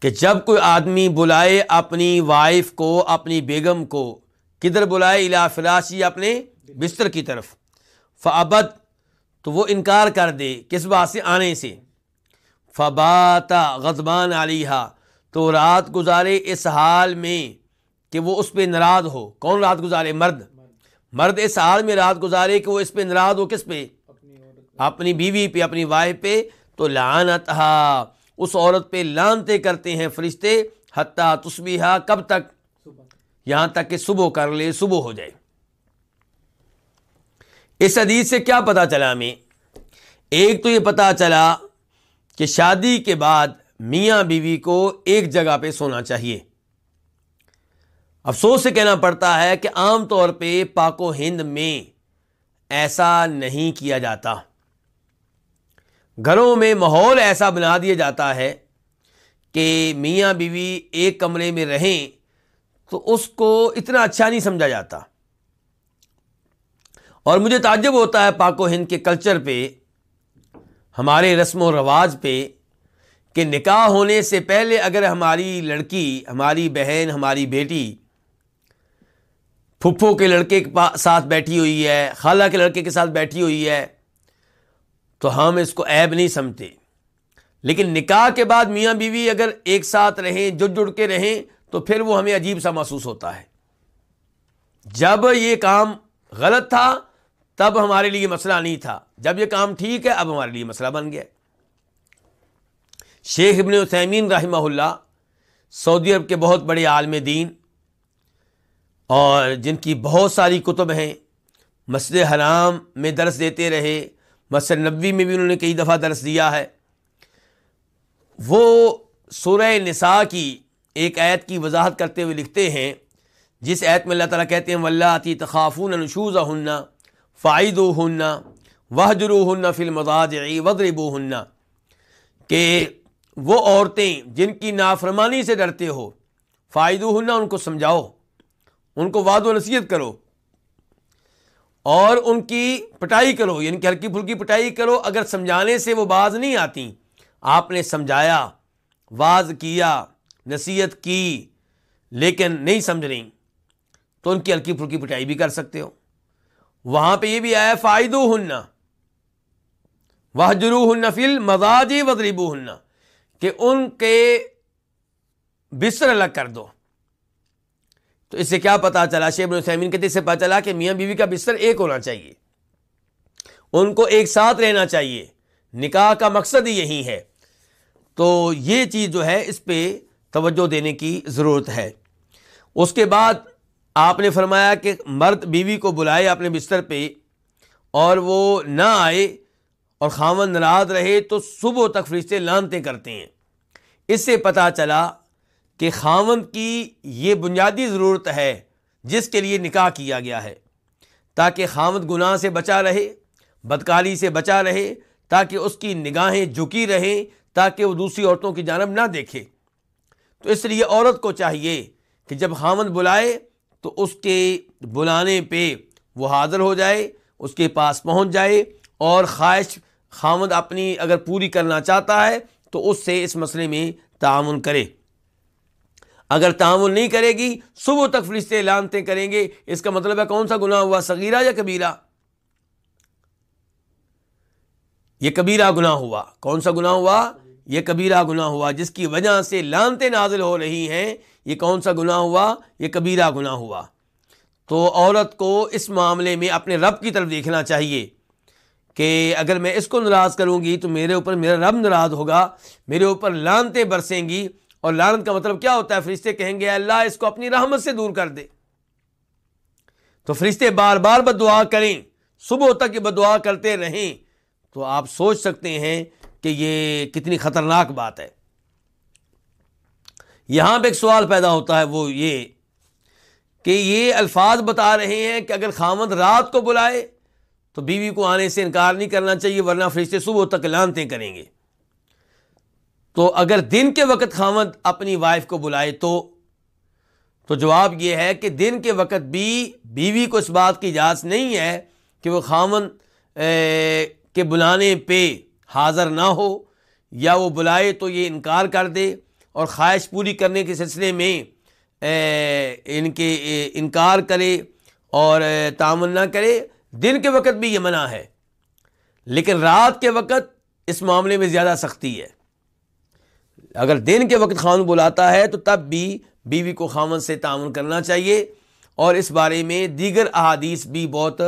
کہ جب کوئی آدمی بلائے اپنی وائف کو اپنی بیگم کو کدھر بلائے؟ الا فراشی اپنے بستر کی طرف۔ فعبد تو وہ انکار کر دے کس بات سے؟ آنے سے۔ فباتا غزبان علیہ تو رات گزارے اس حال میں کہ وہ اس پہ ناراض ہو۔ کون رات گزارے؟ مرد۔ مرد اس حال میں رات گزارے کہ وہ اس پہ ناراض ہو کس پہ؟ اپنی بیوی پہ اپنی وائف پہ۔ تو لعنت اس عورت پہ لانتے کرتے ہیں فرشتے، حتیٰ تسبیحا کب تک؟ یہاں تک کہ صبح کر لے، صبح ہو جائے۔ اس حدیث سے کیا پتا چلا ہمیں؟ ایک تو یہ پتا چلا کہ شادی کے بعد میاں بیوی کو ایک جگہ پہ سونا چاہیے۔ افسوس سے کہنا پڑتا ہے کہ عام طور پہ پاک و ہند میں ایسا نہیں کیا جاتا۔ گھروں میں ماحول ایسا بنا دیا جاتا ہے کہ میاں بیوی ایک کمرے میں رہیں تو اس کو اتنا اچھا نہیں سمجھا جاتا۔ اور مجھے تعجب ہوتا ہے پاک و ہند کے کلچر پہ، ہمارے رسم و رواج پہ، کہ نکاح ہونے سے پہلے اگر ہماری لڑکی، ہماری بہن، ہماری بیٹی پھپھو کے لڑکے کے ساتھ بیٹھی ہوئی ہے، خالہ کے لڑکے کے ساتھ بیٹھی ہوئی ہے تو ہم اس کو عیب نہیں سمجھتے۔ لیکن نکاح کے بعد میاں بیوی اگر ایک ساتھ رہیں، جڑ جڑ کے رہیں، تو پھر وہ ہمیں عجیب سا محسوس ہوتا ہے۔ جب یہ کام غلط تھا، تب ہمارے لیے مسئلہ نہیں تھا۔ جب یہ کام ٹھیک ہے، اب ہمارے لیے مسئلہ بن گیا۔ شیخ ابن حسین رحمہ اللہ سعودی عرب کے بہت بڑے عالم دین اور جن کی بہت ساری کتب ہیں، مسجد حرام میں درس دیتے رہے۔ مسجد نبوی میں بھی انہوں نے کئی دفعہ درس دیا ہے۔ وہ سورہ نساء کی ایک آیت کی وضاحت کرتے ہوئے لکھتے ہیں، جس ایت میں اللہ تعالیٰ کہتے ہیں ولہ عطی تخافون نشوز ہننا فائد و ہننا وحجر ہن فلم وغرب ہننا کہ وہ عورتیں جن کی نافرمانی سے ڈرتے ہو فائد ہننا ان کو سمجھاؤ، ان کو وعد و نصیحت کرو۔ اور ان کی پٹائی کرو یعنی کہ ہلکی پھلکی پٹائی کرو، اگر سمجھانے سے وہ باز نہیں آتی۔ آپ نے سمجھایا، واز کیا، نصیحت کی، لیکن نہیں سمجھ رہی، تو ان کی ہلکی پھلکی پٹائی بھی کر سکتے ہو۔ وہاں پہ یہ بھی آیا فائدو ہننا وہ جرو ہن فل مزاجی وزریبو ہننا کہ ان کے بستر الگ کر دو۔ تو اس سے کیا پتا چلا؟ شیب السمین کہتے اس سے پتا چلا کہ میاں بیوی کا بستر ایک ہونا چاہیے۔ ان کو ایک ساتھ رہنا چاہیے۔ نکاح کا مقصد ہی یہی ہے۔ تو یہ چیز جو ہے، اس پہ توجہ دینے کی ضرورت ہے۔ اس کے بعد آپ نے فرمایا کہ مرد بیوی کو بلائے اپنے بستر پہ اور وہ نہ آئے اور خامن ناراض رہے تو صبح تک فرشتے لانتے کرتے ہیں۔ اس سے پتہ چلا کہ خامن کی یہ بنیادی ضرورت ہے جس کے لیے نکاح کیا گیا ہے، تاکہ خامد گناہ سے بچا رہے، بدکاری سے بچا رہے، تاکہ اس کی نگاہیں جھکی رہیں، تاکہ وہ دوسری عورتوں کی جانب نہ دیکھے۔ تو اس لیے عورت کو چاہیے کہ جب خامد بلائے تو اس کے بلانے پہ وہ حاضر ہو جائے، اس کے پاس پہنچ جائے اور خواہش خامد اپنی اگر پوری کرنا چاہتا ہے تو اس سے اس مسئلے میں تعاون کرے۔ اگر تعاون نہیں کرے گی، صبح تک فرشتے لانتے کریں گے۔ اس کا مطلب ہے کون سا گناہ ہوا، صغیرہ یا کبیرہ؟ یہ کبیرہ گناہ ہوا۔ کون سا گناہ ہوا؟ یہ کبیرہ گناہ ہوا، جس کی وجہ سے لانتے نازل ہو رہی ہیں۔ یہ کون سا گناہ ہوا؟ یہ کبیرہ گناہ ہوا۔ تو عورت کو اس معاملے میں اپنے رب کی طرف دیکھنا چاہیے کہ اگر میں اس کو ناراض کروں گی تو میرے اوپر میرا رب ناراض ہوگا، میرے اوپر لانتے برسیں گی۔ اور لانت کا مطلب کیا ہوتا ہے؟ فرشتے کہیں گے، اللہ اس کو اپنی رحمت سے دور کر دے۔ تو فرشتے بار بار بد دعا کریں، صبح تک یہ بد دعا کرتے رہیں۔ تو آپ سوچ سکتے ہیں کہ یہ کتنی خطرناک بات ہے۔ یہاں پہ ایک سوال پیدا ہوتا ہے، وہ یہ کہ یہ الفاظ بتا رہے ہیں کہ اگر خامد رات کو بلائے تو بیوی کو آنے سے انکار نہیں کرنا چاہیے، ورنہ فرشتے صبح تک لانتے کریں گے۔ تو اگر دن کے وقت خامد اپنی وائف کو بلائے تو؟ تو جواب یہ ہے کہ دن کے وقت بھی بیوی کو اس بات کی اجازت نہیں ہے کہ وہ خامن کے بلانے پہ حاضر نہ ہو یا وہ بلائے تو یہ انکار کر دے اور خواہش پوری کرنے کے سلسلے میں ان کے انکار کرے اور تعامل نہ کرے، دن کے وقت بھی یہ منع ہے۔ لیکن رات کے وقت اس معاملے میں زیادہ سختی ہے۔ اگر دن کے وقت خامن بلاتا ہے تو تب بھی بیوی کو خامن سے تعاون کرنا چاہیے اور اس بارے میں دیگر احادیث بھی بہت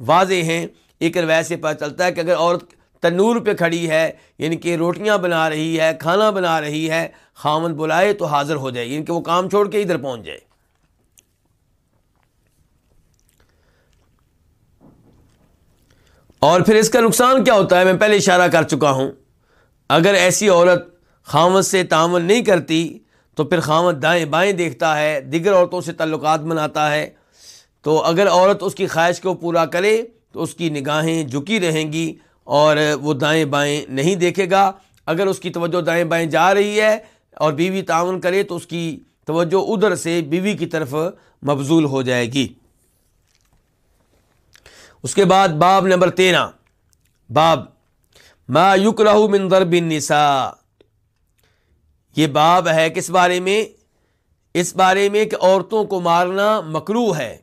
واضح ہیں۔ ایک روایت سے پتہ چلتا ہے کہ اگر عورت تنور پہ کھڑی ہے یعنی کہ روٹیاں بنا رہی ہے، کھانا بنا رہی ہے خامن بلائے تو حاضر ہو جائے یعنی کہ وہ کام چھوڑ کے ادھر پہنچ جائے۔ اور پھر اس کا نقصان کیا ہوتا ہے؟ میں پہلے اشارہ کر چکا ہوں۔ اگر ایسی عورت خامت سے تعامل نہیں کرتی، تو پھر خامت دائیں بائیں دیکھتا ہے، دیگر عورتوں سے تعلقات بناتا ہے۔ تو اگر عورت اس کی خواہش کو پورا کرے، تو اس کی نگاہیں جھکی رہیں گی اور وہ دائیں بائیں نہیں دیکھے گا۔ اگر اس کی توجہ دائیں بائیں جا رہی ہے اور بیوی تعاون کرے، تو اس کی توجہ ادھر سے بیوی کی طرف مبزول ہو جائے گی۔ اس کے بعد باب نمبر تیرہ۔ باب ما یق رہو مندر بن نسا یہ باب ہے کس بارے میں؟ اس بارے میں کہ عورتوں کو مارنا مکرو ہے۔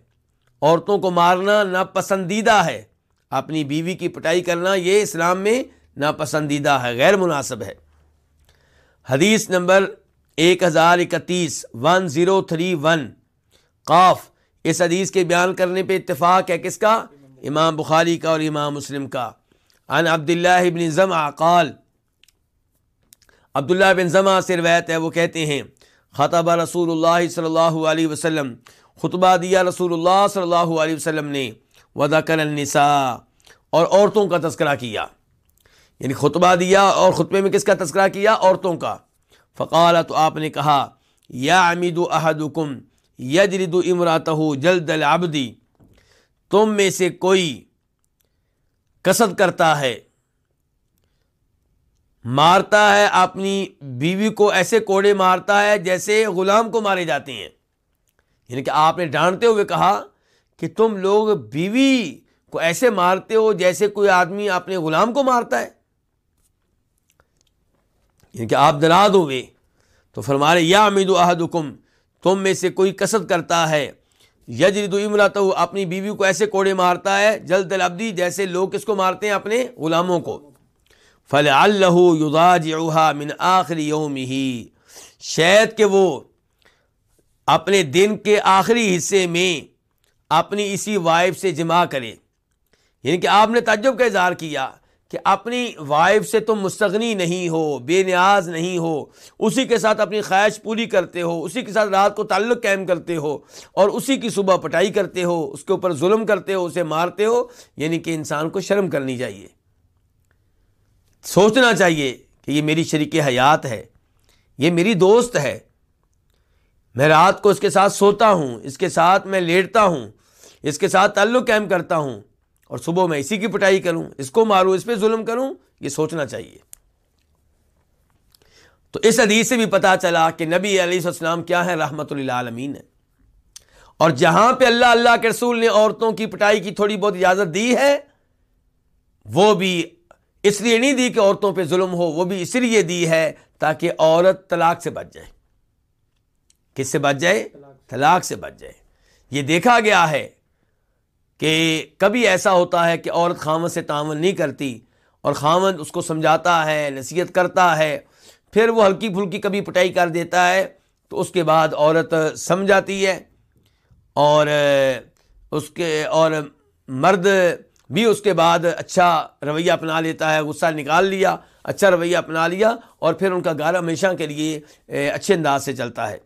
عورتوں کو مارنا ناپسندیدہ ہے۔ اپنی بیوی کی پٹائی کرنا یہ اسلام میں ناپسندیدہ ہے، غیر مناسب ہے۔ حدیث نمبر ایک ہزار اکتیس ون زیرو تھری ون قاف۔ اس حدیث کے بیان کرنے پہ اتفاق ہے کس کا؟ امام بخاری کا اور امام مسلم کا۔ ان عبداللہ ابن زمع قال عبداللہ بن زمع سے روایت ہے، وہ کہتے ہیں، خطب رسول اللہ صلی اللہ علیہ وسلم، خطبہ دیا رسول اللہ صلی اللہ علیہ وسلم نے ودا النساء، اور عورتوں کا تذکرہ کیا۔ یعنی خطبہ دیا اور خطبے میں کس کا تذکرہ کیا؟ عورتوں کا۔ فقال تو آپ نے کہا یا امید و احدکم یجرد امراتہ جلد العبدی تم میں سے کوئی کسد کرتا ہے۔ مارتا ہے، اپنی بیوی کو ایسے کوڑے مارتا ہے جیسے غلام کو مارے جاتے ہیں۔ یعنی کہ آپ نے ڈانٹتے ہوئے کہا کہ تم لوگ بیوی کو ایسے مارتے ہو جیسے کوئی آدمی اپنے غلام کو مارتا ہے۔ یعنی کہ آپ دلاد ہوئے تو فرمارے یا امید و حکم تم میں سے کوئی کسد کرتا ہے۔ یجرد امرات اپنی بیوی کو ایسے کوڑے مارتا ہے جلد العبدی جیسے لوگ کس کو مارتے ہیں اپنے غلاموں کو۔ فل اللہ من آخری یوم ہی شاید کہ وہ اپنے دن کے آخری حصے میں اپنی اسی وائف سے جمع کرے۔ یعنی کہ آپ نے تعجب کا اظہار کیا کہ اپنی وائف سے تم مستغنی نہیں ہو، بے نیاز نہیں ہو، اسی کے ساتھ اپنی خواہش پوری کرتے ہو، اسی کے ساتھ رات کو تعلق قائم کرتے ہو اور اسی کی صبح پٹائی کرتے ہو، اس کے اوپر ظلم کرتے ہو، اسے مارتے ہو یعنی کہ انسان کو شرم کرنی چاہیے۔ سوچنا چاہیے کہ یہ میری شریک حیات ہے، یہ میری دوست ہے۔ میں رات کو اس کے ساتھ سوتا ہوں، اس کے ساتھ میں لیٹتا ہوں، اس کے ساتھ تعلق قائم کرتا ہوں اور صبح میں اسی کی پٹائی کروں، اس کو ماروں، اس پہ ظلم کروں، یہ سوچنا چاہیے۔ تو اس حدیث سے بھی پتا چلا کہ نبی علیہ السلام کیا ہے رحمت اللہ عالمین ہے اور جہاں پہ اللہ اللہ کے رسول نے عورتوں کی پٹائی کی تھوڑی بہت اجازت دی ہے، وہ بھی اس لیے نہیں دی کہ عورتوں پہ ظلم ہو، وہ بھی اس لیے دی ہے تاکہ عورت طلاق سے بچ جائے۔ کس سے بچ جائے؟ طلاق سے بچ جائے۔ یہ دیکھا گیا ہے کہ کبھی ایسا ہوتا ہے کہ عورت خامد سے تعاون نہیں کرتی اور خامد اس کو سمجھاتا ہے، نصیحت کرتا ہے، پھر وہ ہلکی پھلکی کبھی پٹائی کر دیتا ہے، تو اس کے بعد عورت سمجھاتی ہے اور اس کے اور مرد بھی اس کے بعد اچھا رویہ اپنا لیتا ہے، غصہ نکال لیا اچھا رویہ اپنا لیا اور پھر ان کا گھر ہمیشہ کے لیے اچھے انداز سے چلتا ہے۔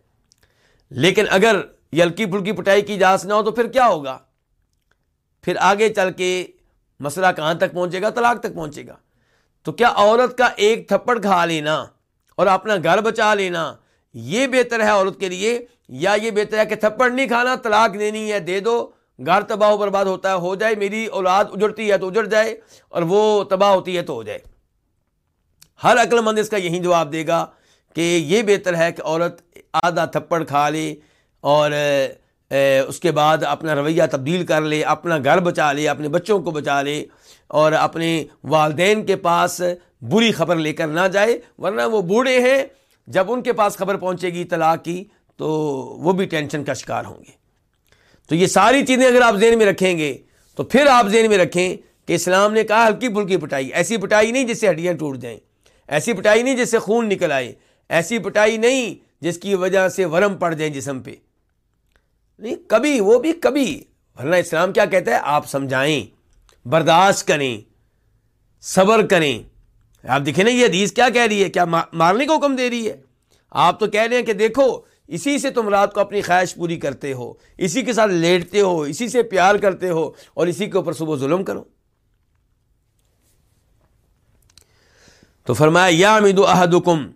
لیکن اگر یہ ہلکی پھلکی پٹائی کی اجازت نہ ہو تو پھر کیا ہوگا؟ پھر آگے چل کے مسئلہ کہاں تک پہنچے گا؟ طلاق تک پہنچے گا۔ تو کیا عورت کا ایک تھپڑ کھا لینا اور اپنا گھر بچا لینا یہ بہتر ہے عورت کے لیے؟ یا یہ بہتر ہے کہ تھپڑ نہیں کھانا، طلاق دینی ہے، دے دو۔ گھر تباہ و برباد ہوتا ہے، ہو جائے، میری اولاد اجڑتی ہے تو اجڑ جائے، اور وہ تباہ ہوتی ہے تو ہو جائے۔ ہر عقل مند اس کا یہی جواب دے گا کہ یہ بہتر ہے کہ عورت آدھا تھپڑ کھا لے اور اس کے بعد اپنا رویہ تبدیل کر لے، اپنا گھر بچا لے، اپنے بچوں کو بچا لے، اور اپنے والدین کے پاس بری خبر لے کر نہ جائے۔ ورنہ وہ بوڑھے ہیں، جب ان کے پاس خبر پہنچے گی، طلاق کی، تو وہ بھی ٹینشن کا شکار ہوں گے۔ تو یہ ساری چیزیں اگر آپ ذہن میں رکھیں گے، تو پھر آپ ذہن میں رکھیں کہ اسلام نے کہا ہلکی پھلکی پٹائی۔ ایسی پٹائی نہیں جس سے ہڈیاں ٹوٹ جائیں۔ ایسی پٹائی نہیں جس سے خون نکل آئے۔ ایسی پٹائی نہیں جس کی وجہ سے ورم پڑ جائیں جسم پہ۔ نہیں، کبھی، وہ بھی کبھی۔ ورنہ اسلام کیا کہتا ہے؟ آپ سمجھائیں، برداشت کریں، صبر کریں۔ آپ دیکھیں نا، یہ حدیث کیا کہہ رہی ہے؟ کیا مارنے کو حکم دے رہی ہے؟ آپ تو کہہ رہے ہیں کہ دیکھو اسی سے تم رات کو اپنی خواہش پوری کرتے ہو، اسی کے ساتھ لیٹتے ہو، اسی سے پیار کرتے ہو اور اسی کے اوپر صبح ظلم کرو۔ تو فرمایا، یا امید احدکم،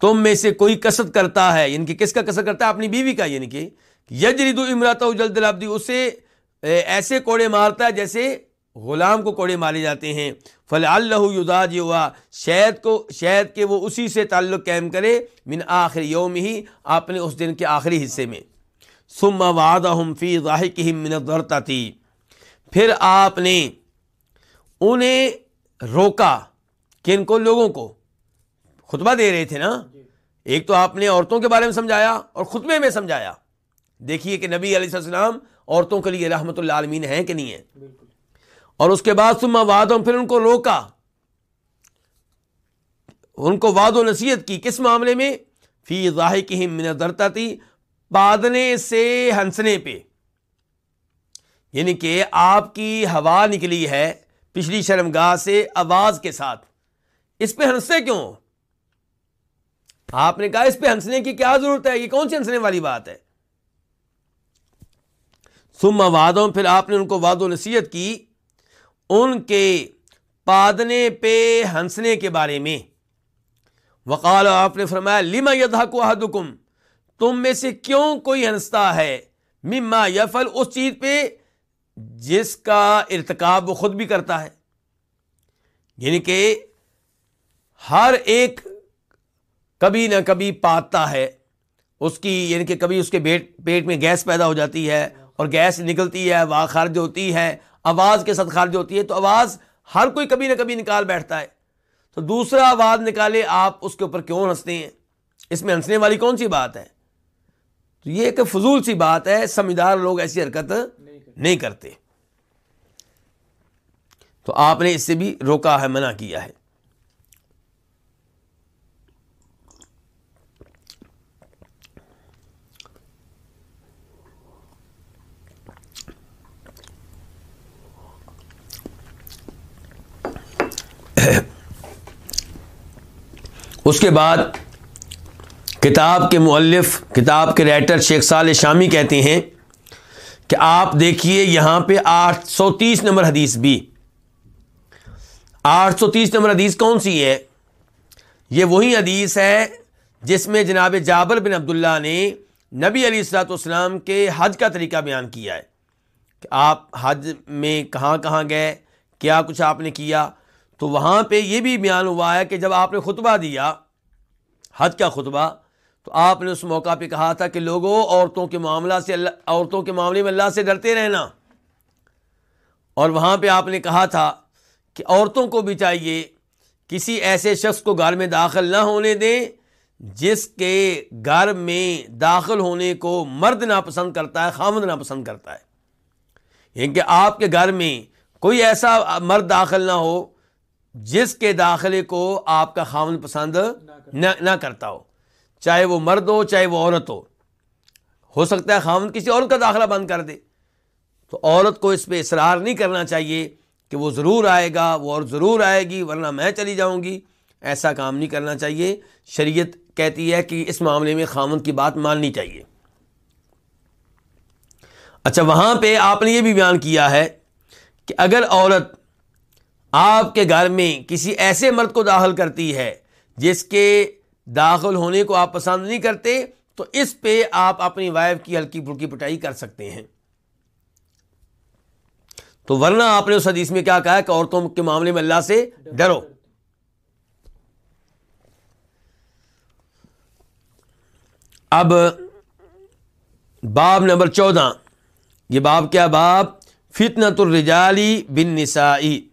تم میں سے کوئی کسر کرتا ہے یعنی کہ کس کا کسر کرتا ہے؟ اپنی بیوی کا یعنی کہ یجرد امرات جلد العبدی، اسے ایسے کوڑے مارتا ہے جیسے غلام کو کوڑے مارے جاتے ہیں۔ فل اللہ یداج ہوا شہد کو شہد کے وہ اسی سے تعلق قائم کرے۔ من آخر یوم ہی آپ نے اس دن کے آخری حصے میں۔ سم واد فی ظاہق من تھی پھر آپ نے انہیں روکا کن کو؟ لوگوں کو۔ خطبہ دے رہے تھے نا؟ ایک تو آپ نے عورتوں کے بارے میں سمجھایا اور خطبے میں سمجھایا۔ دیکھیے کہ نبی علیہ السلام عورتوں کے لیے رحمت اللہ عالمین ہیں کہ نہیں ہے اور اس کے بعد سما وادوں پھر ان کو روکا۔ ان کو واد و نصیحت کی۔ کس معاملے میں؟ فی ظاہر کی درتا تھی بادنے سے ہنسنے پہ۔ یعنی کہ آپ کی ہوا نکلی ہے پچھلی شرمگاہ سے آواز کے ساتھ۔ اس پہ ہنستے کیوں؟ آپ نے کہا اس پہ ہنسنے کی کیا ضرورت ہے؟ یہ کون سی ہنسنے والی بات ہے؟ ثم وادوں پھر آپ نے ان کو واد و نصیحت کی۔ ان کے پادنے پہ ہنسنے کے بارے میں۔ وقال، آپ نے فرمایا، لما یدھاکو احدکم؟ تم میں سے کیوں کوئی ہنستا ہے؟ مما یفل اس چیز پہ جس کا ارتکاب وہ خود بھی کرتا ہے۔ یعنی کہ ہر ایک کبھی نہ کبھی پاتا ہے۔ اس کی یعنی کہ کبھی اس کے پیٹ میں گیس پیدا ہو جاتی ہے اور گیس نکلتی ہے وہ خارج ہوتی ہے آواز کے ساتھ خارج ہوتی ہے تو آواز ہر کوئی کبھی نہ کبھی نکال بیٹھتا ہے۔ تو دوسرا آواز نکالے آپ اس کے اوپر کیوں ہنستے ہیں؟ اس میں ہنسنے والی کون سی بات ہے؟ تو یہ ایک فضول سی بات ہے سمجھدار لوگ ایسی حرکت نہیں کرتے۔ تو آپ نے اس سے بھی روکا ہے منع کیا ہے۔ اس کے بعد کتاب کے مؤلف، کتاب کے رائٹر شیخ سال شامی کہتے ہیں کہ آپ دیکھیے یہاں پہ آٹھ سو تیس نمبر حدیث بھی۔ آٹھ سو تیس نمبر حدیث کون سی ہے؟ یہ وہی حدیث ہے جس میں جناب جابر بن عبداللہ نے نبی علی السلاۃ والسلام کے حج کا طریقہ بیان کیا ہے کہ آپ حج میں کہاں کہاں گئے، کیا کچھ آپ نے کیا تو وہاں پہ یہ بھی بیان ہوا ہے کہ جب آپ نے خطبہ دیا، حج کا خطبہ، تو آپ نے اس موقع پہ کہا تھا کہ لوگوں، عورتوں کے معاملہ سے اللہ، عورتوں کے معاملے میں اللہ سے ڈرتے رہنا۔ اور وہاں پہ آپ نے کہا تھا کہ عورتوں کو بھی چاہیے کسی ایسے شخص کو گھر میں داخل نہ ہونے دیں جس کے گھر میں داخل ہونے کو مرد ناپسند کرتا ہے، خامد ناپسند کرتا ہے۔ یعنی کہ آپ کے گھر میں کوئی ایسا مرد داخل نہ ہو جس کے داخلے کو آپ کا خامن پسند نہ کرتا ہو، چاہے وہ مرد ہو، چاہے وہ عورت ہو۔ ہو سکتا ہے خامن کسی عورت کا داخلہ بند کر دے۔ تو عورت کو اس پہ اصرار نہیں کرنا چاہیے کہ وہ ضرور آئے گا، وہ اور ضرور آئے گی، ورنہ میں چلی جاؤں گی۔ ایسا کام نہیں کرنا چاہیے۔ شریعت کہتی ہے کہ اس معاملے میں خامن کی بات ماننی چاہیے۔ اچھا وہاں پہ آپ نے یہ بھی بیان کیا ہے کہ اگر عورت آپ کے گھر میں کسی ایسے مرد کو داخل کرتی ہے جس کے داخل ہونے کو آپ پسند نہیں کرتے، تو اس پہ آپ اپنی وائف کی ہلکی پھلکی پٹائی کر سکتے ہیں۔ تو ورنہ آپ نے اس حدیث میں کیا کہا کہ عورتوں کے معاملے میں اللہ سے ڈرو۔ اب باب نمبر چودہ۔ یہ باب کیا باب؟ فتنت الرجالی بن نسائی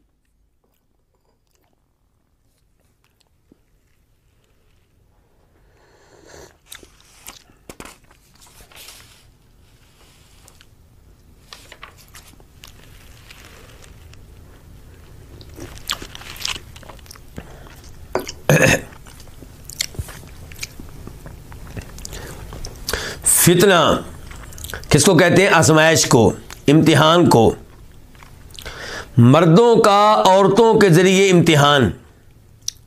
فتنہ، کس کو کہتے ہیں؟ آزمائش کو، امتحان کو۔ مردوں کا، عورتوں کے ذریعے امتحان۔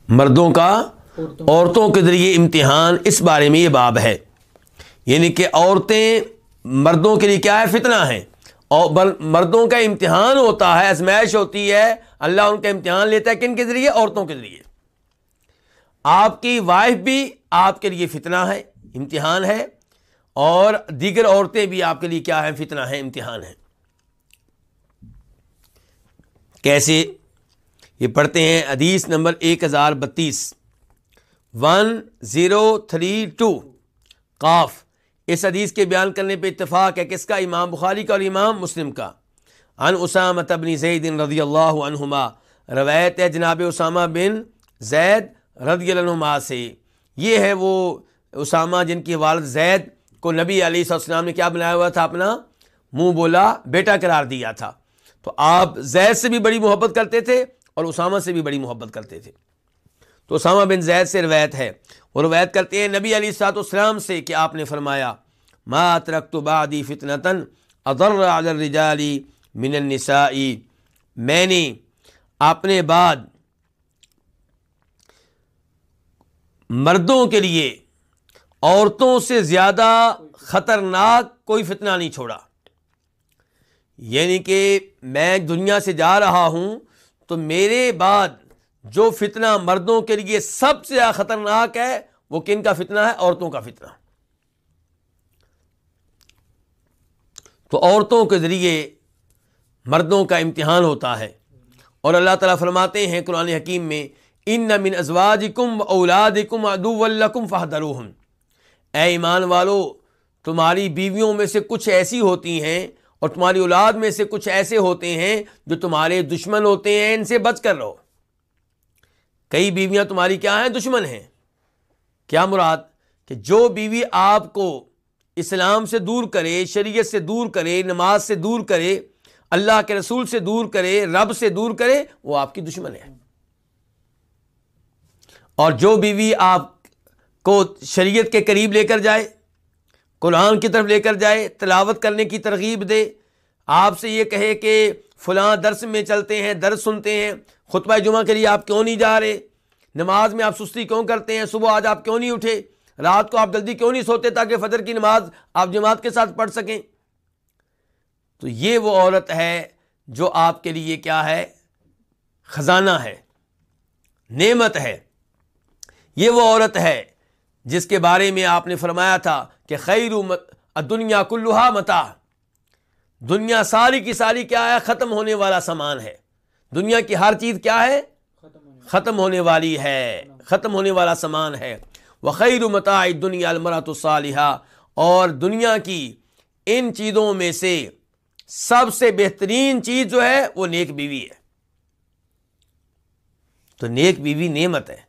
مردوں کا، عورتوں کے ذریعے امتحان، اس بارے میں یہ باب ہے۔ یعنی کہ عورتیں مردوں کے لیے کیا ہے؟ فتنہ ہے اور مردوں کا امتحان ہوتا ہے ازمائش ہوتی ہے، اللہ ان کا امتحان لیتا ہے، کن کے ذریعے؟ عورتوں کے ذریعے۔ آپ کی وائف بھی آپ کے لیے فتنہ ہے، امتحان ہے اور دیگر عورتیں بھی آپ کے لیے کیا ہیں؟ فتنہ ہے امتحان ہے کیسے؟ یہ پڑھتے ہیں حدیث نمبر ایک ہزار بتیس۔ ون زیرو تھری ٹو قاف۔ اس حدیث کے بیان کرنے پہ اتفاق ہے کس کا؟ امام بخاری کا اور امام مسلم کا۔ ان اسامہ تبنی زید رضی اللہ عنہما، روایت ہے جناب اسامہ بن زید رضی اللہ عنہما سے۔ یہ ہے وہ اسامہ جن کی والد زید کو نبی علیہ السلام نے کیا بنایا ہوا تھا اپنا؟ منہ بولا، بیٹا قرار دیا تھا۔ تو آپ زید سے بھی بڑی محبت کرتے تھے اور اسامہ سے بھی بڑی محبت کرتے تھے۔ تو اسامہ بن زید سے روایت ہے۔ وہ روایت کرتے ہیں نبی علی سات اسلام سے کہ آپ نے فرمایا، ما ترکت بعدی فتنتن اضر علی الرجال من النساء. میں نے اپنے بعد مردوں کے لیے عورتوں سے زیادہ خطرناک کوئی فتنہ نہیں چھوڑا۔ یعنی کہ میں دنیا سے جا رہا ہوں تو میرے بعد جو فتنہ مردوں کے لیے سب سے زیادہ خطرناک ہے، وہ کن کا فتنہ ہے؟ عورتوں کا فتنہ۔ تو عورتوں کے ذریعے مردوں کا امتحان ہوتا ہے۔ اور اللہ تعالیٰ فرماتے ہیں قرآن حکیم میں، ان من ازواج کم اولاد کم ادو الکم فہدروہم اے ایمان والو، تمہاری بیویوں میں سے کچھ ایسی ہوتی ہیں اور تمہاری اولاد میں سے کچھ ایسے ہوتے ہیں جو تمہارے دشمن ہوتے ہیں، ان سے بچ کر رہو۔ کئی بیویاں تمہاری کیا ہیں؟ دشمن ہیں۔ کیا مراد؟ کہ جو بیوی آپ کو اسلام سے دور کرے، شریعت سے دور کرے، نماز سے دور کرے، اللہ کے رسول سے دور کرے، رب سے دور کرے، وہ آپ کی دشمن ہے اور جو بیوی آپ کو شریعت کے قریب لے کر جائے، قرآن کی طرف لے کر جائے، تلاوت کرنے کی ترغیب دے۔ آپ سے یہ کہے کہ فلاں درس میں چلتے ہیں، درس سنتے ہیں، خطبہ جمعہ کے لیے آپ کیوں نہیں جا رہے؟ نماز میں آپ سستی کیوں کرتے ہیں؟ صبح آج آپ کیوں نہیں اٹھے؟ رات کو آپ جلدی کیوں نہیں سوتے تاکہ فجر کی نماز آپ جماعت کے ساتھ پڑھ سکیں؟ تو یہ وہ عورت ہے جو آپ کے لیے کیا ہے؟ خزانہ ہے، نعمت ہے۔ یہ وہ عورت ہے جس کے بارے میں آپ نے فرمایا تھا کہ خیر دنیا کلوہا متا دنیا ساری کی ساری کیا ہے؟ ختم ہونے والا سامان ہے۔ دنیا کی ہر چیز کیا ہے؟ ختم ہونے والی ہے۔ ختم ہونے والا سامان ہے۔ وہ خیر متا دنیا المرات الصالحہ۔ اور دنیا کی ان چیزوں میں سے سب سے بہترین چیز جو ہے وہ نیک بیوی ہے۔ تو نیک بیوی نعمت ہے۔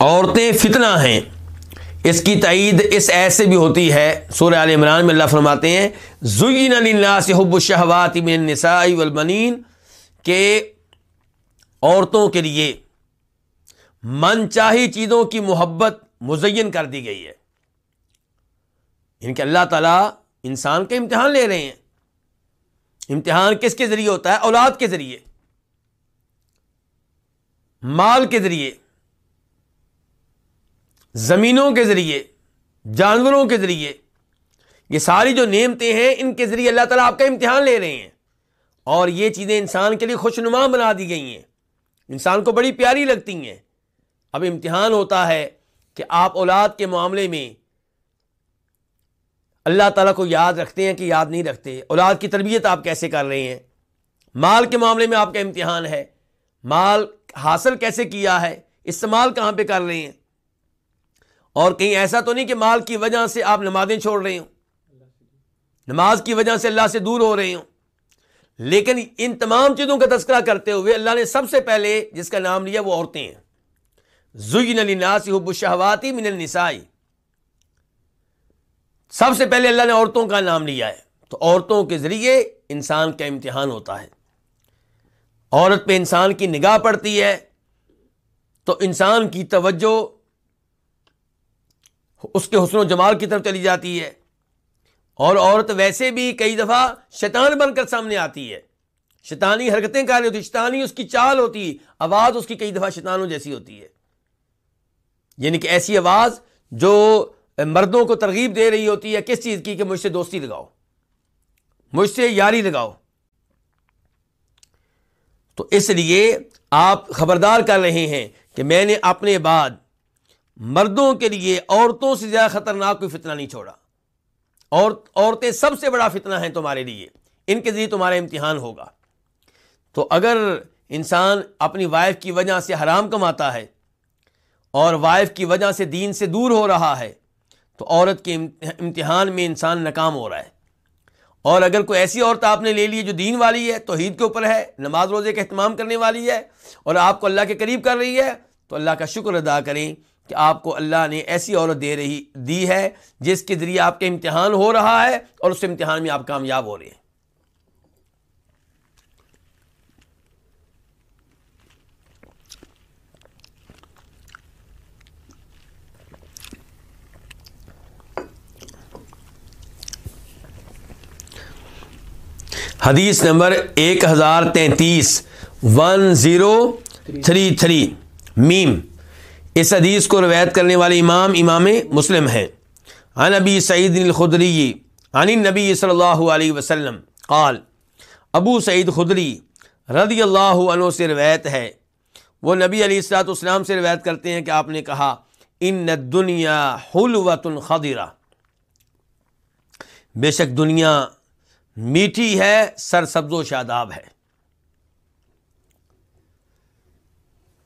عورتیں فتنہ ہیں۔ اس کی تعید اس ایس سے بھی ہوتی ہے۔ سورہ عال عمران میں اللہ فرماتے ہیں، زین سے حب الشہوات من النساء والبنین کہ عورتوں کے لیے من چاہی چیزوں کی محبت مزین کر دی گئی ہے۔ یعنی ان کے اللہ تعالیٰ انسان کا امتحان لے رہے ہیں۔ امتحان کس کے ذریعے ہوتا ہے؟ اولاد کے ذریعے۔ مال کے ذریعے۔ زمینوں کے ذریعے، جانوروں کے ذریعے۔ یہ ساری جو نعمتیں ہیں، ان کے ذریعے اللہ تعالیٰ آپ کا امتحان لے رہے ہیں۔ اور یہ چیزیں انسان کے لیے خوش نما بنا دی گئی ہیں۔ انسان کو بڑی پیاری لگتی ہیں۔ اب امتحان ہوتا ہے کہ آپ اولاد کے معاملے میں اللہ تعالیٰ کو یاد رکھتے ہیں کہ یاد نہیں رکھتے۔ اولاد کی تربیت آپ کیسے کر رہے ہیں؟ مال کے معاملے میں آپ کا امتحان ہے۔ مال حاصل کیسے کیا ہے؟ استعمال کہاں پہ کر رہے ہیں؟ اور کہیں ایسا تو نہیں کہ مال کی وجہ سے آپ نمازیں چھوڑ رہے ہوں۔ نماز کی وجہ سے اللہ سے دور ہو رہے ہوں۔ لیکن ان تمام چیزوں کا تذکرہ کرتے ہوئے اللہ نے سب سے پہلے جس کا نام لیا وہ عورتیں ہیں۔ الشہواتی من النسائی سب سے پہلے اللہ نے عورتوں کا نام لیا ہے۔ تو عورتوں کے ذریعے انسان کا امتحان ہوتا ہے۔ عورت پہ انسان کی نگاہ پڑتی ہے۔ تو انسان کی توجہ اس کے حسن و جمال کی طرف چلی جاتی ہے۔ اور عورت ویسے بھی کئی دفعہ شیطان بن کر سامنے آتی ہے۔ شیطانی حرکتیں کر رہی ہوتی شیطانی اس کی چال ہوتی، آواز اس کی کئی دفعہ شیطانوں جیسی ہوتی ہے۔ یعنی کہ ایسی آواز جو مردوں کو ترغیب دے رہی ہوتی ہے، کس چیز کی؟ کہ مجھ سے دوستی لگاؤ، مجھ سے یاری لگاؤ۔ تو اس لیے آپ خبردار کر رہے ہیں کہ میں نے اپنے بعد مردوں کے لیے عورتوں سے زیادہ خطرناک کوئی فتنہ نہیں چھوڑا۔ اور عورتیں سب سے بڑا فتنہ ہیں تمہارے لیے۔ ان کے ذریعے تمہارا امتحان ہوگا۔ تو اگر انسان اپنی وائف کی وجہ سے حرام کماتا ہے اور وائف کی وجہ سے دین سے دور ہو رہا ہے، تو عورت کے امتحان میں انسان ناکام ہو رہا ہے۔ اور اگر کوئی ایسی عورت آپ نے لے لی جو دین والی ہے تو عید کے اوپر ہے، نماز روزے کا اہتمام کرنے والی ہے اور آپ کو اللہ کے قریب کر رہی ہے، تو اللہ کا شکر ادا کریں۔ کہ آپ کو اللہ نے ایسی عورت دے رہی دی ہے جس کے ذریعے آپ کے امتحان ہو رہا ہے اور اس امتحان میں آپ کامیاب ہو رہے ہیں۔ حدیث نمبر ایک ہزار تینتیس، ون زیرو تھری تھری، میم۔ اس حدیث کو روایت کرنے والے امام امام مسلم ہیں۔ عن نبی سعید الخدری، عن نبی صلی اللہ علیہ وسلم، قال، ابو سعید خدری رضی اللہ عنہ سے روایت ہے۔ وہ نبی علیہ السلاۃ اسلام سے روایت کرتے ہیں کہ آپ نے کہا، ان دنیا حلوت الخدرہ بے شک دنیا میٹھی ہے سر سبز و شاداب ہے۔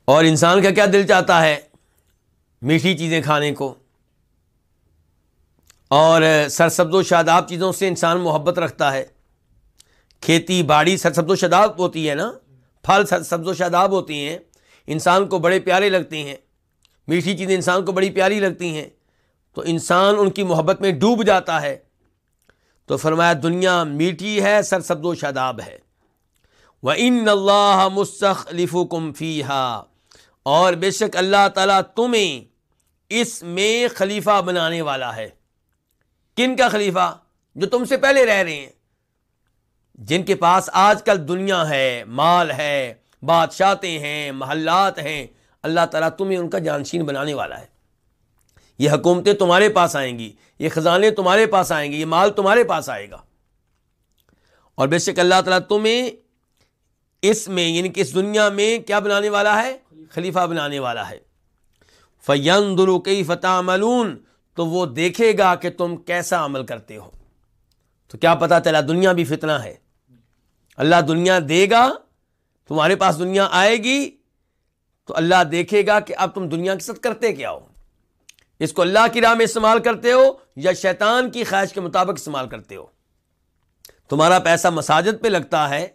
اور انسان کا کیا دل چاہتا ہے؟ میٹھی چیزیں کھانے کو۔ اور سرسبز و شاداب چیزوں سے انسان محبت رکھتا ہے۔ کھیتی باڑی سرسبز و شاداب ہوتی ہے نا۔ پھل سبز و شاداب ہوتی ہیں۔ انسان کو بڑے پیارے لگتے ہیں۔ میٹھی چیزیں انسان کو بڑی پیاری لگتی ہیں۔ تو انسان ان کی محبت میں ڈوب جاتا ہے۔ تو فرمایا، دنیا میٹھی ہے سر سبز و شاداب ہے۔ وہ ان اللہ مستخلف کم فی اور بے شک اللہ تعالیٰ تمہیں اس میں خلیفہ بنانے والا ہے۔ کن کا خلیفہ؟ جو تم سے پہلے رہ رہے ہیں۔ جن کے پاس آج کل دنیا ہے، مال ہے بادشاہتے ہیں، محلات ہیں، اللہ تعالیٰ تمہیں ان کا جانشین بنانے والا ہے۔ یہ حکومتیں تمہارے پاس آئیں گی، یہ خزانے تمہارے پاس آئیں گی، یہ مال تمہارے پاس آئے گا۔ اور بے شک اللہ تعالیٰ تمہیں اس میں یعنی کہ اس دنیا میں کیا بنانے والا ہے؟ خلیفہ بنانے والا ہے۔ فین درو فتح ملون تو وہ دیکھے گا کہ تم کیسا عمل کرتے ہو۔ تو کیا پتا چلا دنیا بھی فتنہ ہے۔ اللہ دنیا دے گا، تمہارے پاس دنیا آئے گی، تو اللہ دیکھے گا کہ اب تم دنیا کے ساتھ کرتے کیا ہو۔ اس کو اللہ کی راہ میں استعمال کرتے ہو یا شیطان کی خواہش کے مطابق استعمال کرتے ہو۔ تمہارا پیسہ مساجد پہ لگتا ہے،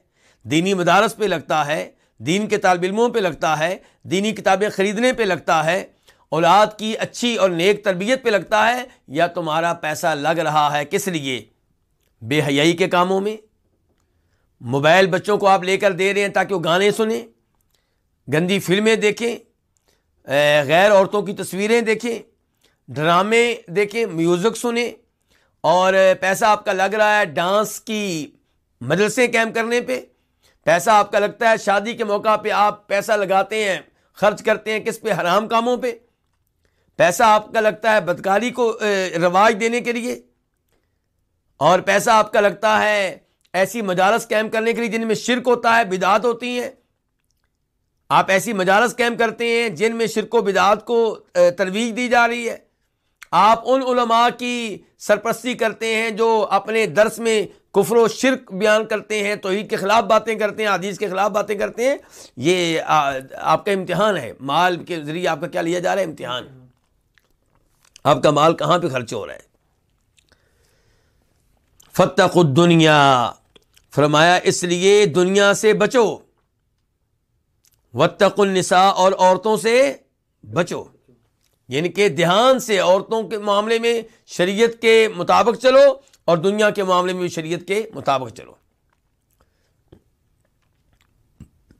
دینی مدارس پہ لگتا ہے، دین کے طالب علموں پہ لگتا ہے، دینی کتابیں خریدنے پہ لگتا ہے۔ اولاد کی اچھی اور نیک تربیت پہ لگتا ہے یا تمہارا پیسہ لگ رہا ہے کس لیے؟ بے حیائی کے کاموں میں۔ موبائل بچوں کو آپ لے کر دے رہے ہیں تاکہ وہ گانے سنیں، گندی فلمیں دیکھیں غیر عورتوں کی تصویریں دیکھیں، ڈرامے دیکھیں، میوزک سنیں، اور پیسہ آپ کا لگ رہا ہے ڈانس کی مدرسے کیمپ کرنے پہ۔ پیسہ آپ کا لگتا ہے شادی کے موقع پہ آپ پیسہ لگاتے ہیں، خرچ کرتے ہیں کس پہ؟ حرام کاموں پہ۔ پیسہ آپ کا لگتا ہے بدکاری کو رواج دینے کے لیے؟ اور پیسہ آپ کا لگتا ہے ایسی مجالس کیمپ کرنے کے لیے جن میں شرک ہوتا ہے بدعت ہوتی ہیں؟ آپ ایسی مجالس کیمپ کرتے ہیں جن میں شرک و بدعت کو ترویج دی جا رہی ہے۔ آپ ان علماء کی سرپرستی کرتے ہیں جو اپنے درس میں کفر و شرک بیان کرتے ہیں، توحید کے خلاف باتیں کرتے ہیں، حدیث کے خلاف باتیں کرتے ہیں۔ یہ آپ کا امتحان ہے۔ مال کے ذریعے آپ کا کیا لیا جا رہا ہے؟ امتحان۔ آپ کا مال کہاں پہ خرچ ہو رہا ہے؟ فتح دنیا فرمایا، اس لیے دنیا سے بچو۔ وطق النساء اور عورتوں سے بچو۔ یعنی کہ دھیان سے عورتوں کے معاملے میں شریعت کے مطابق چلو اور دنیا کے معاملے میں بھی شریعت کے مطابق چلو۔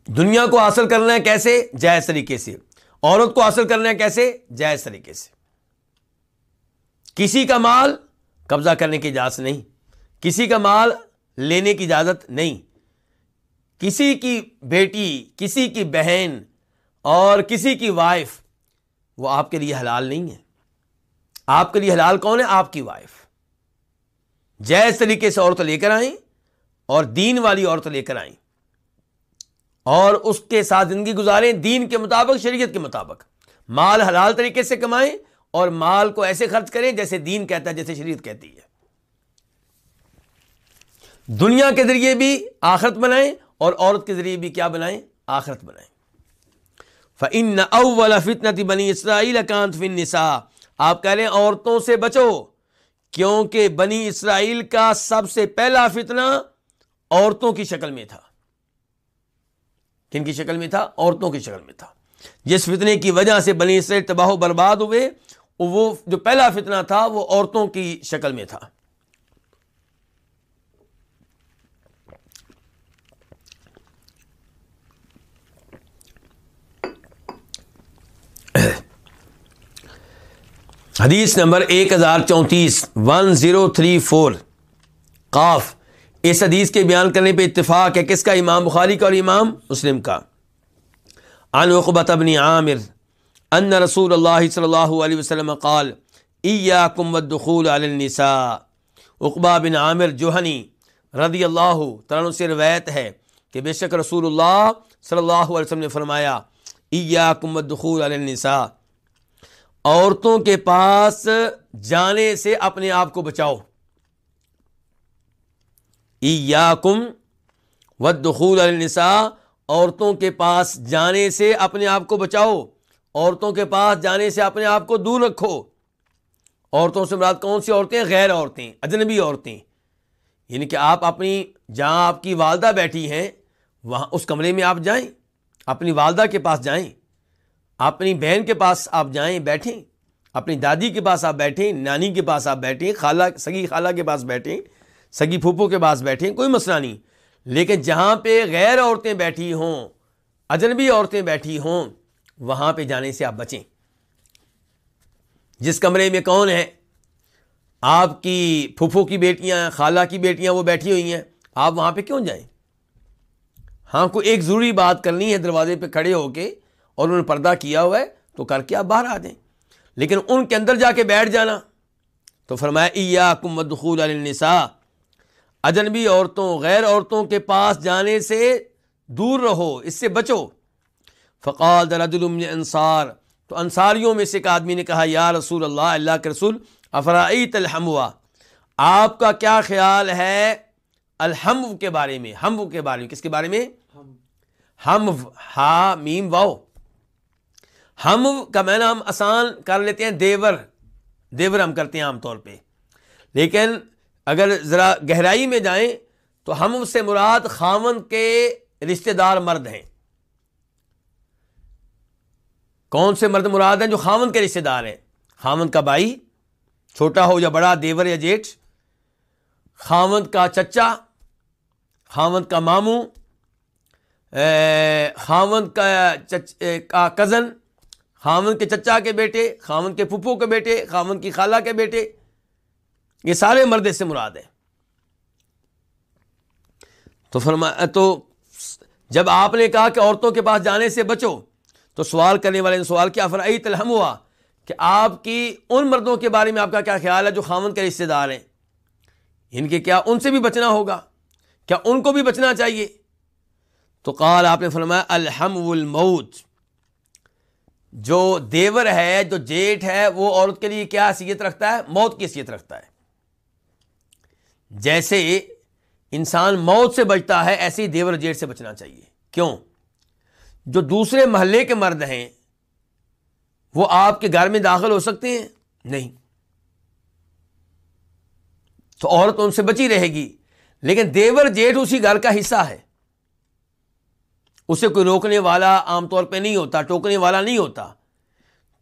دنیا کو حاصل کرنا ہے کیسے؟ جائز طریقے سے۔ عورت کو حاصل کرنا ہے کیسے؟ جائز طریقے سے۔ کسی کا مال قبضہ کرنے کی اجازت نہیں، کسی کا مال لینے کی اجازت نہیں۔ کسی کی بیٹی، کسی کی بہن اور کسی کی وائف وہ آپ کے لیے حلال نہیں ہے۔ آپ کے لیے حلال کون ہے؟ آپ کی وائف جائز طریقے سے عورت لے کر آئیں اور دین والی عورت لے کر آئیں۔ اور اس کے ساتھ زندگی گزاریں، دین کے مطابق، شریعت کے مطابق۔ مال حلال طریقے سے کمائیں اور مال کو ایسے خرچ کریں جیسے دین کہتا ہے، جیسے شریعت کہتی ہے۔ دنیا کے ذریعے بھی آخرت بنائیں اور عورت کے ذریعے بھی کیا بنائیں؟ آخرت بنائیں۔ فن اول فتنت بنی اسرائیل کانت فن نسا آپ کہہ رہے ہیں، عورتوں سے بچو، کیونکہ بنی اسرائیل کا سب سے پہلا فتنہ عورتوں کی شکل میں تھا۔ کن کی شکل میں تھا؟ عورتوں کی شکل میں تھا۔ جس فتنے کی وجہ سے بنی اسرائیل تباہ و برباد ہوئے وہ جو پہلا فتنہ تھا وہ عورتوں کی شکل میں تھا۔ حدیث نمبر ایک ہزار چونتیس، ون زیرو تھری فور۔ قاف، اس حدیث کے بیان کرنے پہ اتفاق ہے کس کا؟ امام بخاری کا اور امام مسلم کا۔ عن عقبت ابن عامر ان رسول اللہ صلی اللہ علیہ وسلم قال، ایاکم والدخول علی النساء. عقبہ بن عامر جوہنی رضی اللہ تعالیٰ سے روایت ہے کہ بے شک رسول اللہ صلی اللہ علیہ وسلم نے فرمایا، ایاکم والدخول علی النساء. عورتوں کے پاس جانے سے اپنے آپ کو بچاؤ۔ یا کم ودخول النساء عورتوں کے پاس جانے سے اپنے آپ کو بچاؤ۔ عورتوں کے پاس جانے سے اپنے آپ کو دور رکھو۔ عورتوں سے مراد کون سی عورتیں؟ غیر عورتیں، اجنبی عورتیں۔ یعنی کہ آپ اپنی جہاں آپ کی والدہ بیٹھی ہیں، وہاں اس کمرے میں آپ جائیں، اپنی والدہ کے پاس جائیں، اپنی بہن کے پاس آپ جائیں، بیٹھیں، اپنی دادی کے پاس آپ بیٹھیں، نانی کے پاس آپ بیٹھیں، خالہ، سگی خالہ کے پاس بیٹھیں، سگی پھوپھو کے پاس بیٹھیں، کوئی مسئلہ نہیں۔ لیکن جہاں پہ غیر عورتیں بیٹھی ہوں، اجنبی عورتیں بیٹھی ہوں وہاں پہ جانے سے آپ بچیں۔ جس کمرے میں کون ہے؟ آپ کی پھوپھو کی بیٹیاں، خالہ کی بیٹیاں وہ بیٹھی ہوئی ہیں۔ آپ وہاں پہ کیوں جائیں؟ ہاں کوئی ایک ضروری بات کرنی ہے، دروازے پہ کھڑے ہو کے اور انہوں نے پردہ کیا ہوا ہے تو کر کے آپ باہر آ جائیں۔ لیکن ان کے اندر جا کے بیٹھ جانا۔ تو فرمایا کم مدخول النساء اجنبی عورتوں، غیر عورتوں کے پاس جانے سے دور رہو، اس سے بچو۔ فقال رجل من انصار، تو انصاریوں میں سے ایک آدمی نے کہا، یا رسول اللہ اللہ کے رسول، افرائیت الحموا آپ کا کیا خیال ہے الحم کے بارے میں؟ ہم کے بارے میں، کس کے بارے میں؟ ہم ہا، میم واؤ ہم کا میں ہم آسان کر لیتے ہیں، دیور۔ دیور ہم کرتے ہیں عام طور پہ۔ لیکن اگر ذرا گہرائی میں جائیں، تو ہم سے مراد خامن کے رشتہ دار مرد ہیں۔ کون سے مرد مراد ہیں جو خامن کے رشتہ دار ہیں؟ خامن کا بھائی، چھوٹا ہو یا بڑا، دیور یا جیٹھ خامند کا چچا خامند کا ماموں خامند کا کزن خامن کے چچا کے بیٹے خامن کے پھپھو کے بیٹے خامن کی خالہ کے بیٹے۔ یہ سارے مرد سے مراد ہیں۔ تو فرما، تو جب آپ نے کہا کہ عورتوں کے پاس جانے سے بچو تو سوال کرنے والے نے سوال کیا فرائی تلحم ہوا کہ آپ کی ان مردوں کے بارے میں آپ کا کیا خیال ہے جو خامن کے رشتے دار ہیں؟ ان کے کیا ان سے بھی بچنا ہوگا؟ کیا ان کو بھی بچنا چاہیے؟ تو قال، آپ نے فرمایا الحم الموت جو دیور ہے، جو جیٹ ہے، وہ عورت کے لیے کیا حیثیت رکھتا ہے؟ موت کی حیثیت رکھتا ہے۔ جیسے انسان موت سے بچتا ہے، ایسے ہی دیور جیٹ سے بچنا چاہیے۔ کیوں؟ جو دوسرے محلے کے مرد ہیں، وہ آپ کے گھر میں داخل ہو سکتے ہیں؟ نہیں۔ تو عورت ان سے بچی رہے گی، لیکن دیور جیٹ اسی گھر کا حصہ ہے۔ اسے کوئی روکنے والا عام طور پہ نہیں ہوتا، ٹوکنے والا نہیں ہوتا۔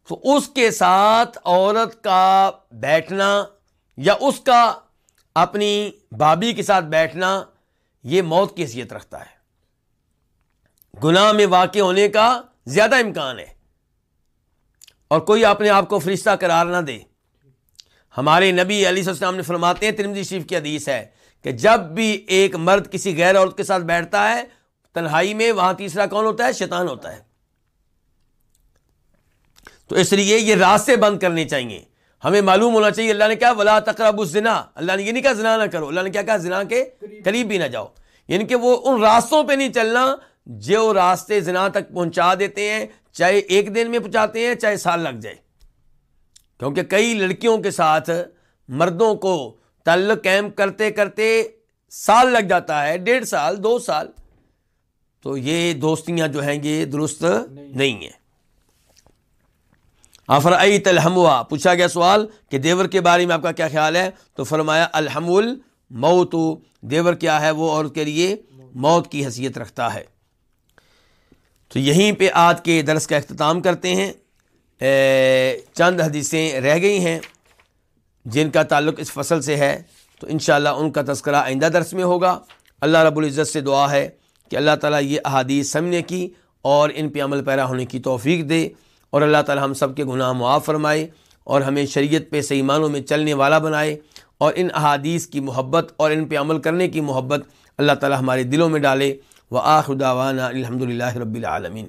تو اس کے ساتھ عورت کا بیٹھنا یا اس کا اپنی بابی کے ساتھ بیٹھنا، یہ موت کی حیثیت رکھتا ہے۔ گناہ میں واقع ہونے کا زیادہ امکان ہے۔ اور کوئی اپنے آپ کو فرشتہ قرار نہ دے۔ ہمارے نبی علی السلام نے فرماتے ہیں ترمزی شریف کی حدیث ہے کہ جب بھی ایک مرد کسی غیر عورت کے ساتھ بیٹھتا ہے، تنہائی میں وہاں تیسرا کون ہوتا ہے؟ شیطان ہوتا ہے۔ تو اس لیے یہ راستے بند کرنے چاہیے۔ ہمیں معلوم ہونا چاہیے، اللہ نے کیا ولا تقرب الزنا۔ اللہ نے یہ نہیں کہا زنا نہ کرو، اللہ نے کیا کہا زنا کے قریب بھی نہ جاؤ۔ یعنی کہ وہ ان راستوں پہ نہیں چلنا جو راستے زنا تک پہنچا دیتے ہیں، چاہے ایک دن میں پہنچاتے ہیں، چاہے سال لگ جائے۔ کیونکہ کئی لڑکیوں کے ساتھ مردوں کو تعلق قائم کرتے کرتے سال لگ جاتا ہے، ڈیڑھ سال، دو سال۔ تو یہ دوستیاں جو ہیں، یہ درست نہیں ہیں۔ آفر الحم ہوا پوچھا گیا سوال کہ دیور کے بارے میں آپ کا کیا خیال ہے؟ تو فرمایا الحم الموت دیور کیا ہے؟ وہ عورت کے لیے موت کی حیثیت رکھتا ہے۔ تو یہیں پہ آج کے درس کا اختتام کرتے ہیں۔ چند حدیثیں رہ گئی ہیں جن کا تعلق اس فصل سے ہے۔ تو انشاءاللہ ان کا تذکرہ آئندہ درس میں ہوگا۔ اللہ رب العزت سے دعا ہے کہ اللہ تعالیٰ یہ احادیث سمجھنے کی اور ان پہ عمل پیرا ہونے کی توفیق دے۔ اور اللہ تعالیٰ ہم سب کے گناہ معاف فرمائے اور ہمیں شریعت پہ صحیح معنوں میں چلنے والا بنائے۔ اور ان احادیث کی محبت اور ان پہ عمل کرنے کی محبت اللہ تعالیٰ ہمارے دلوں میں ڈالے۔ و آخر داوانہ الحمد للہ رب العالمین۔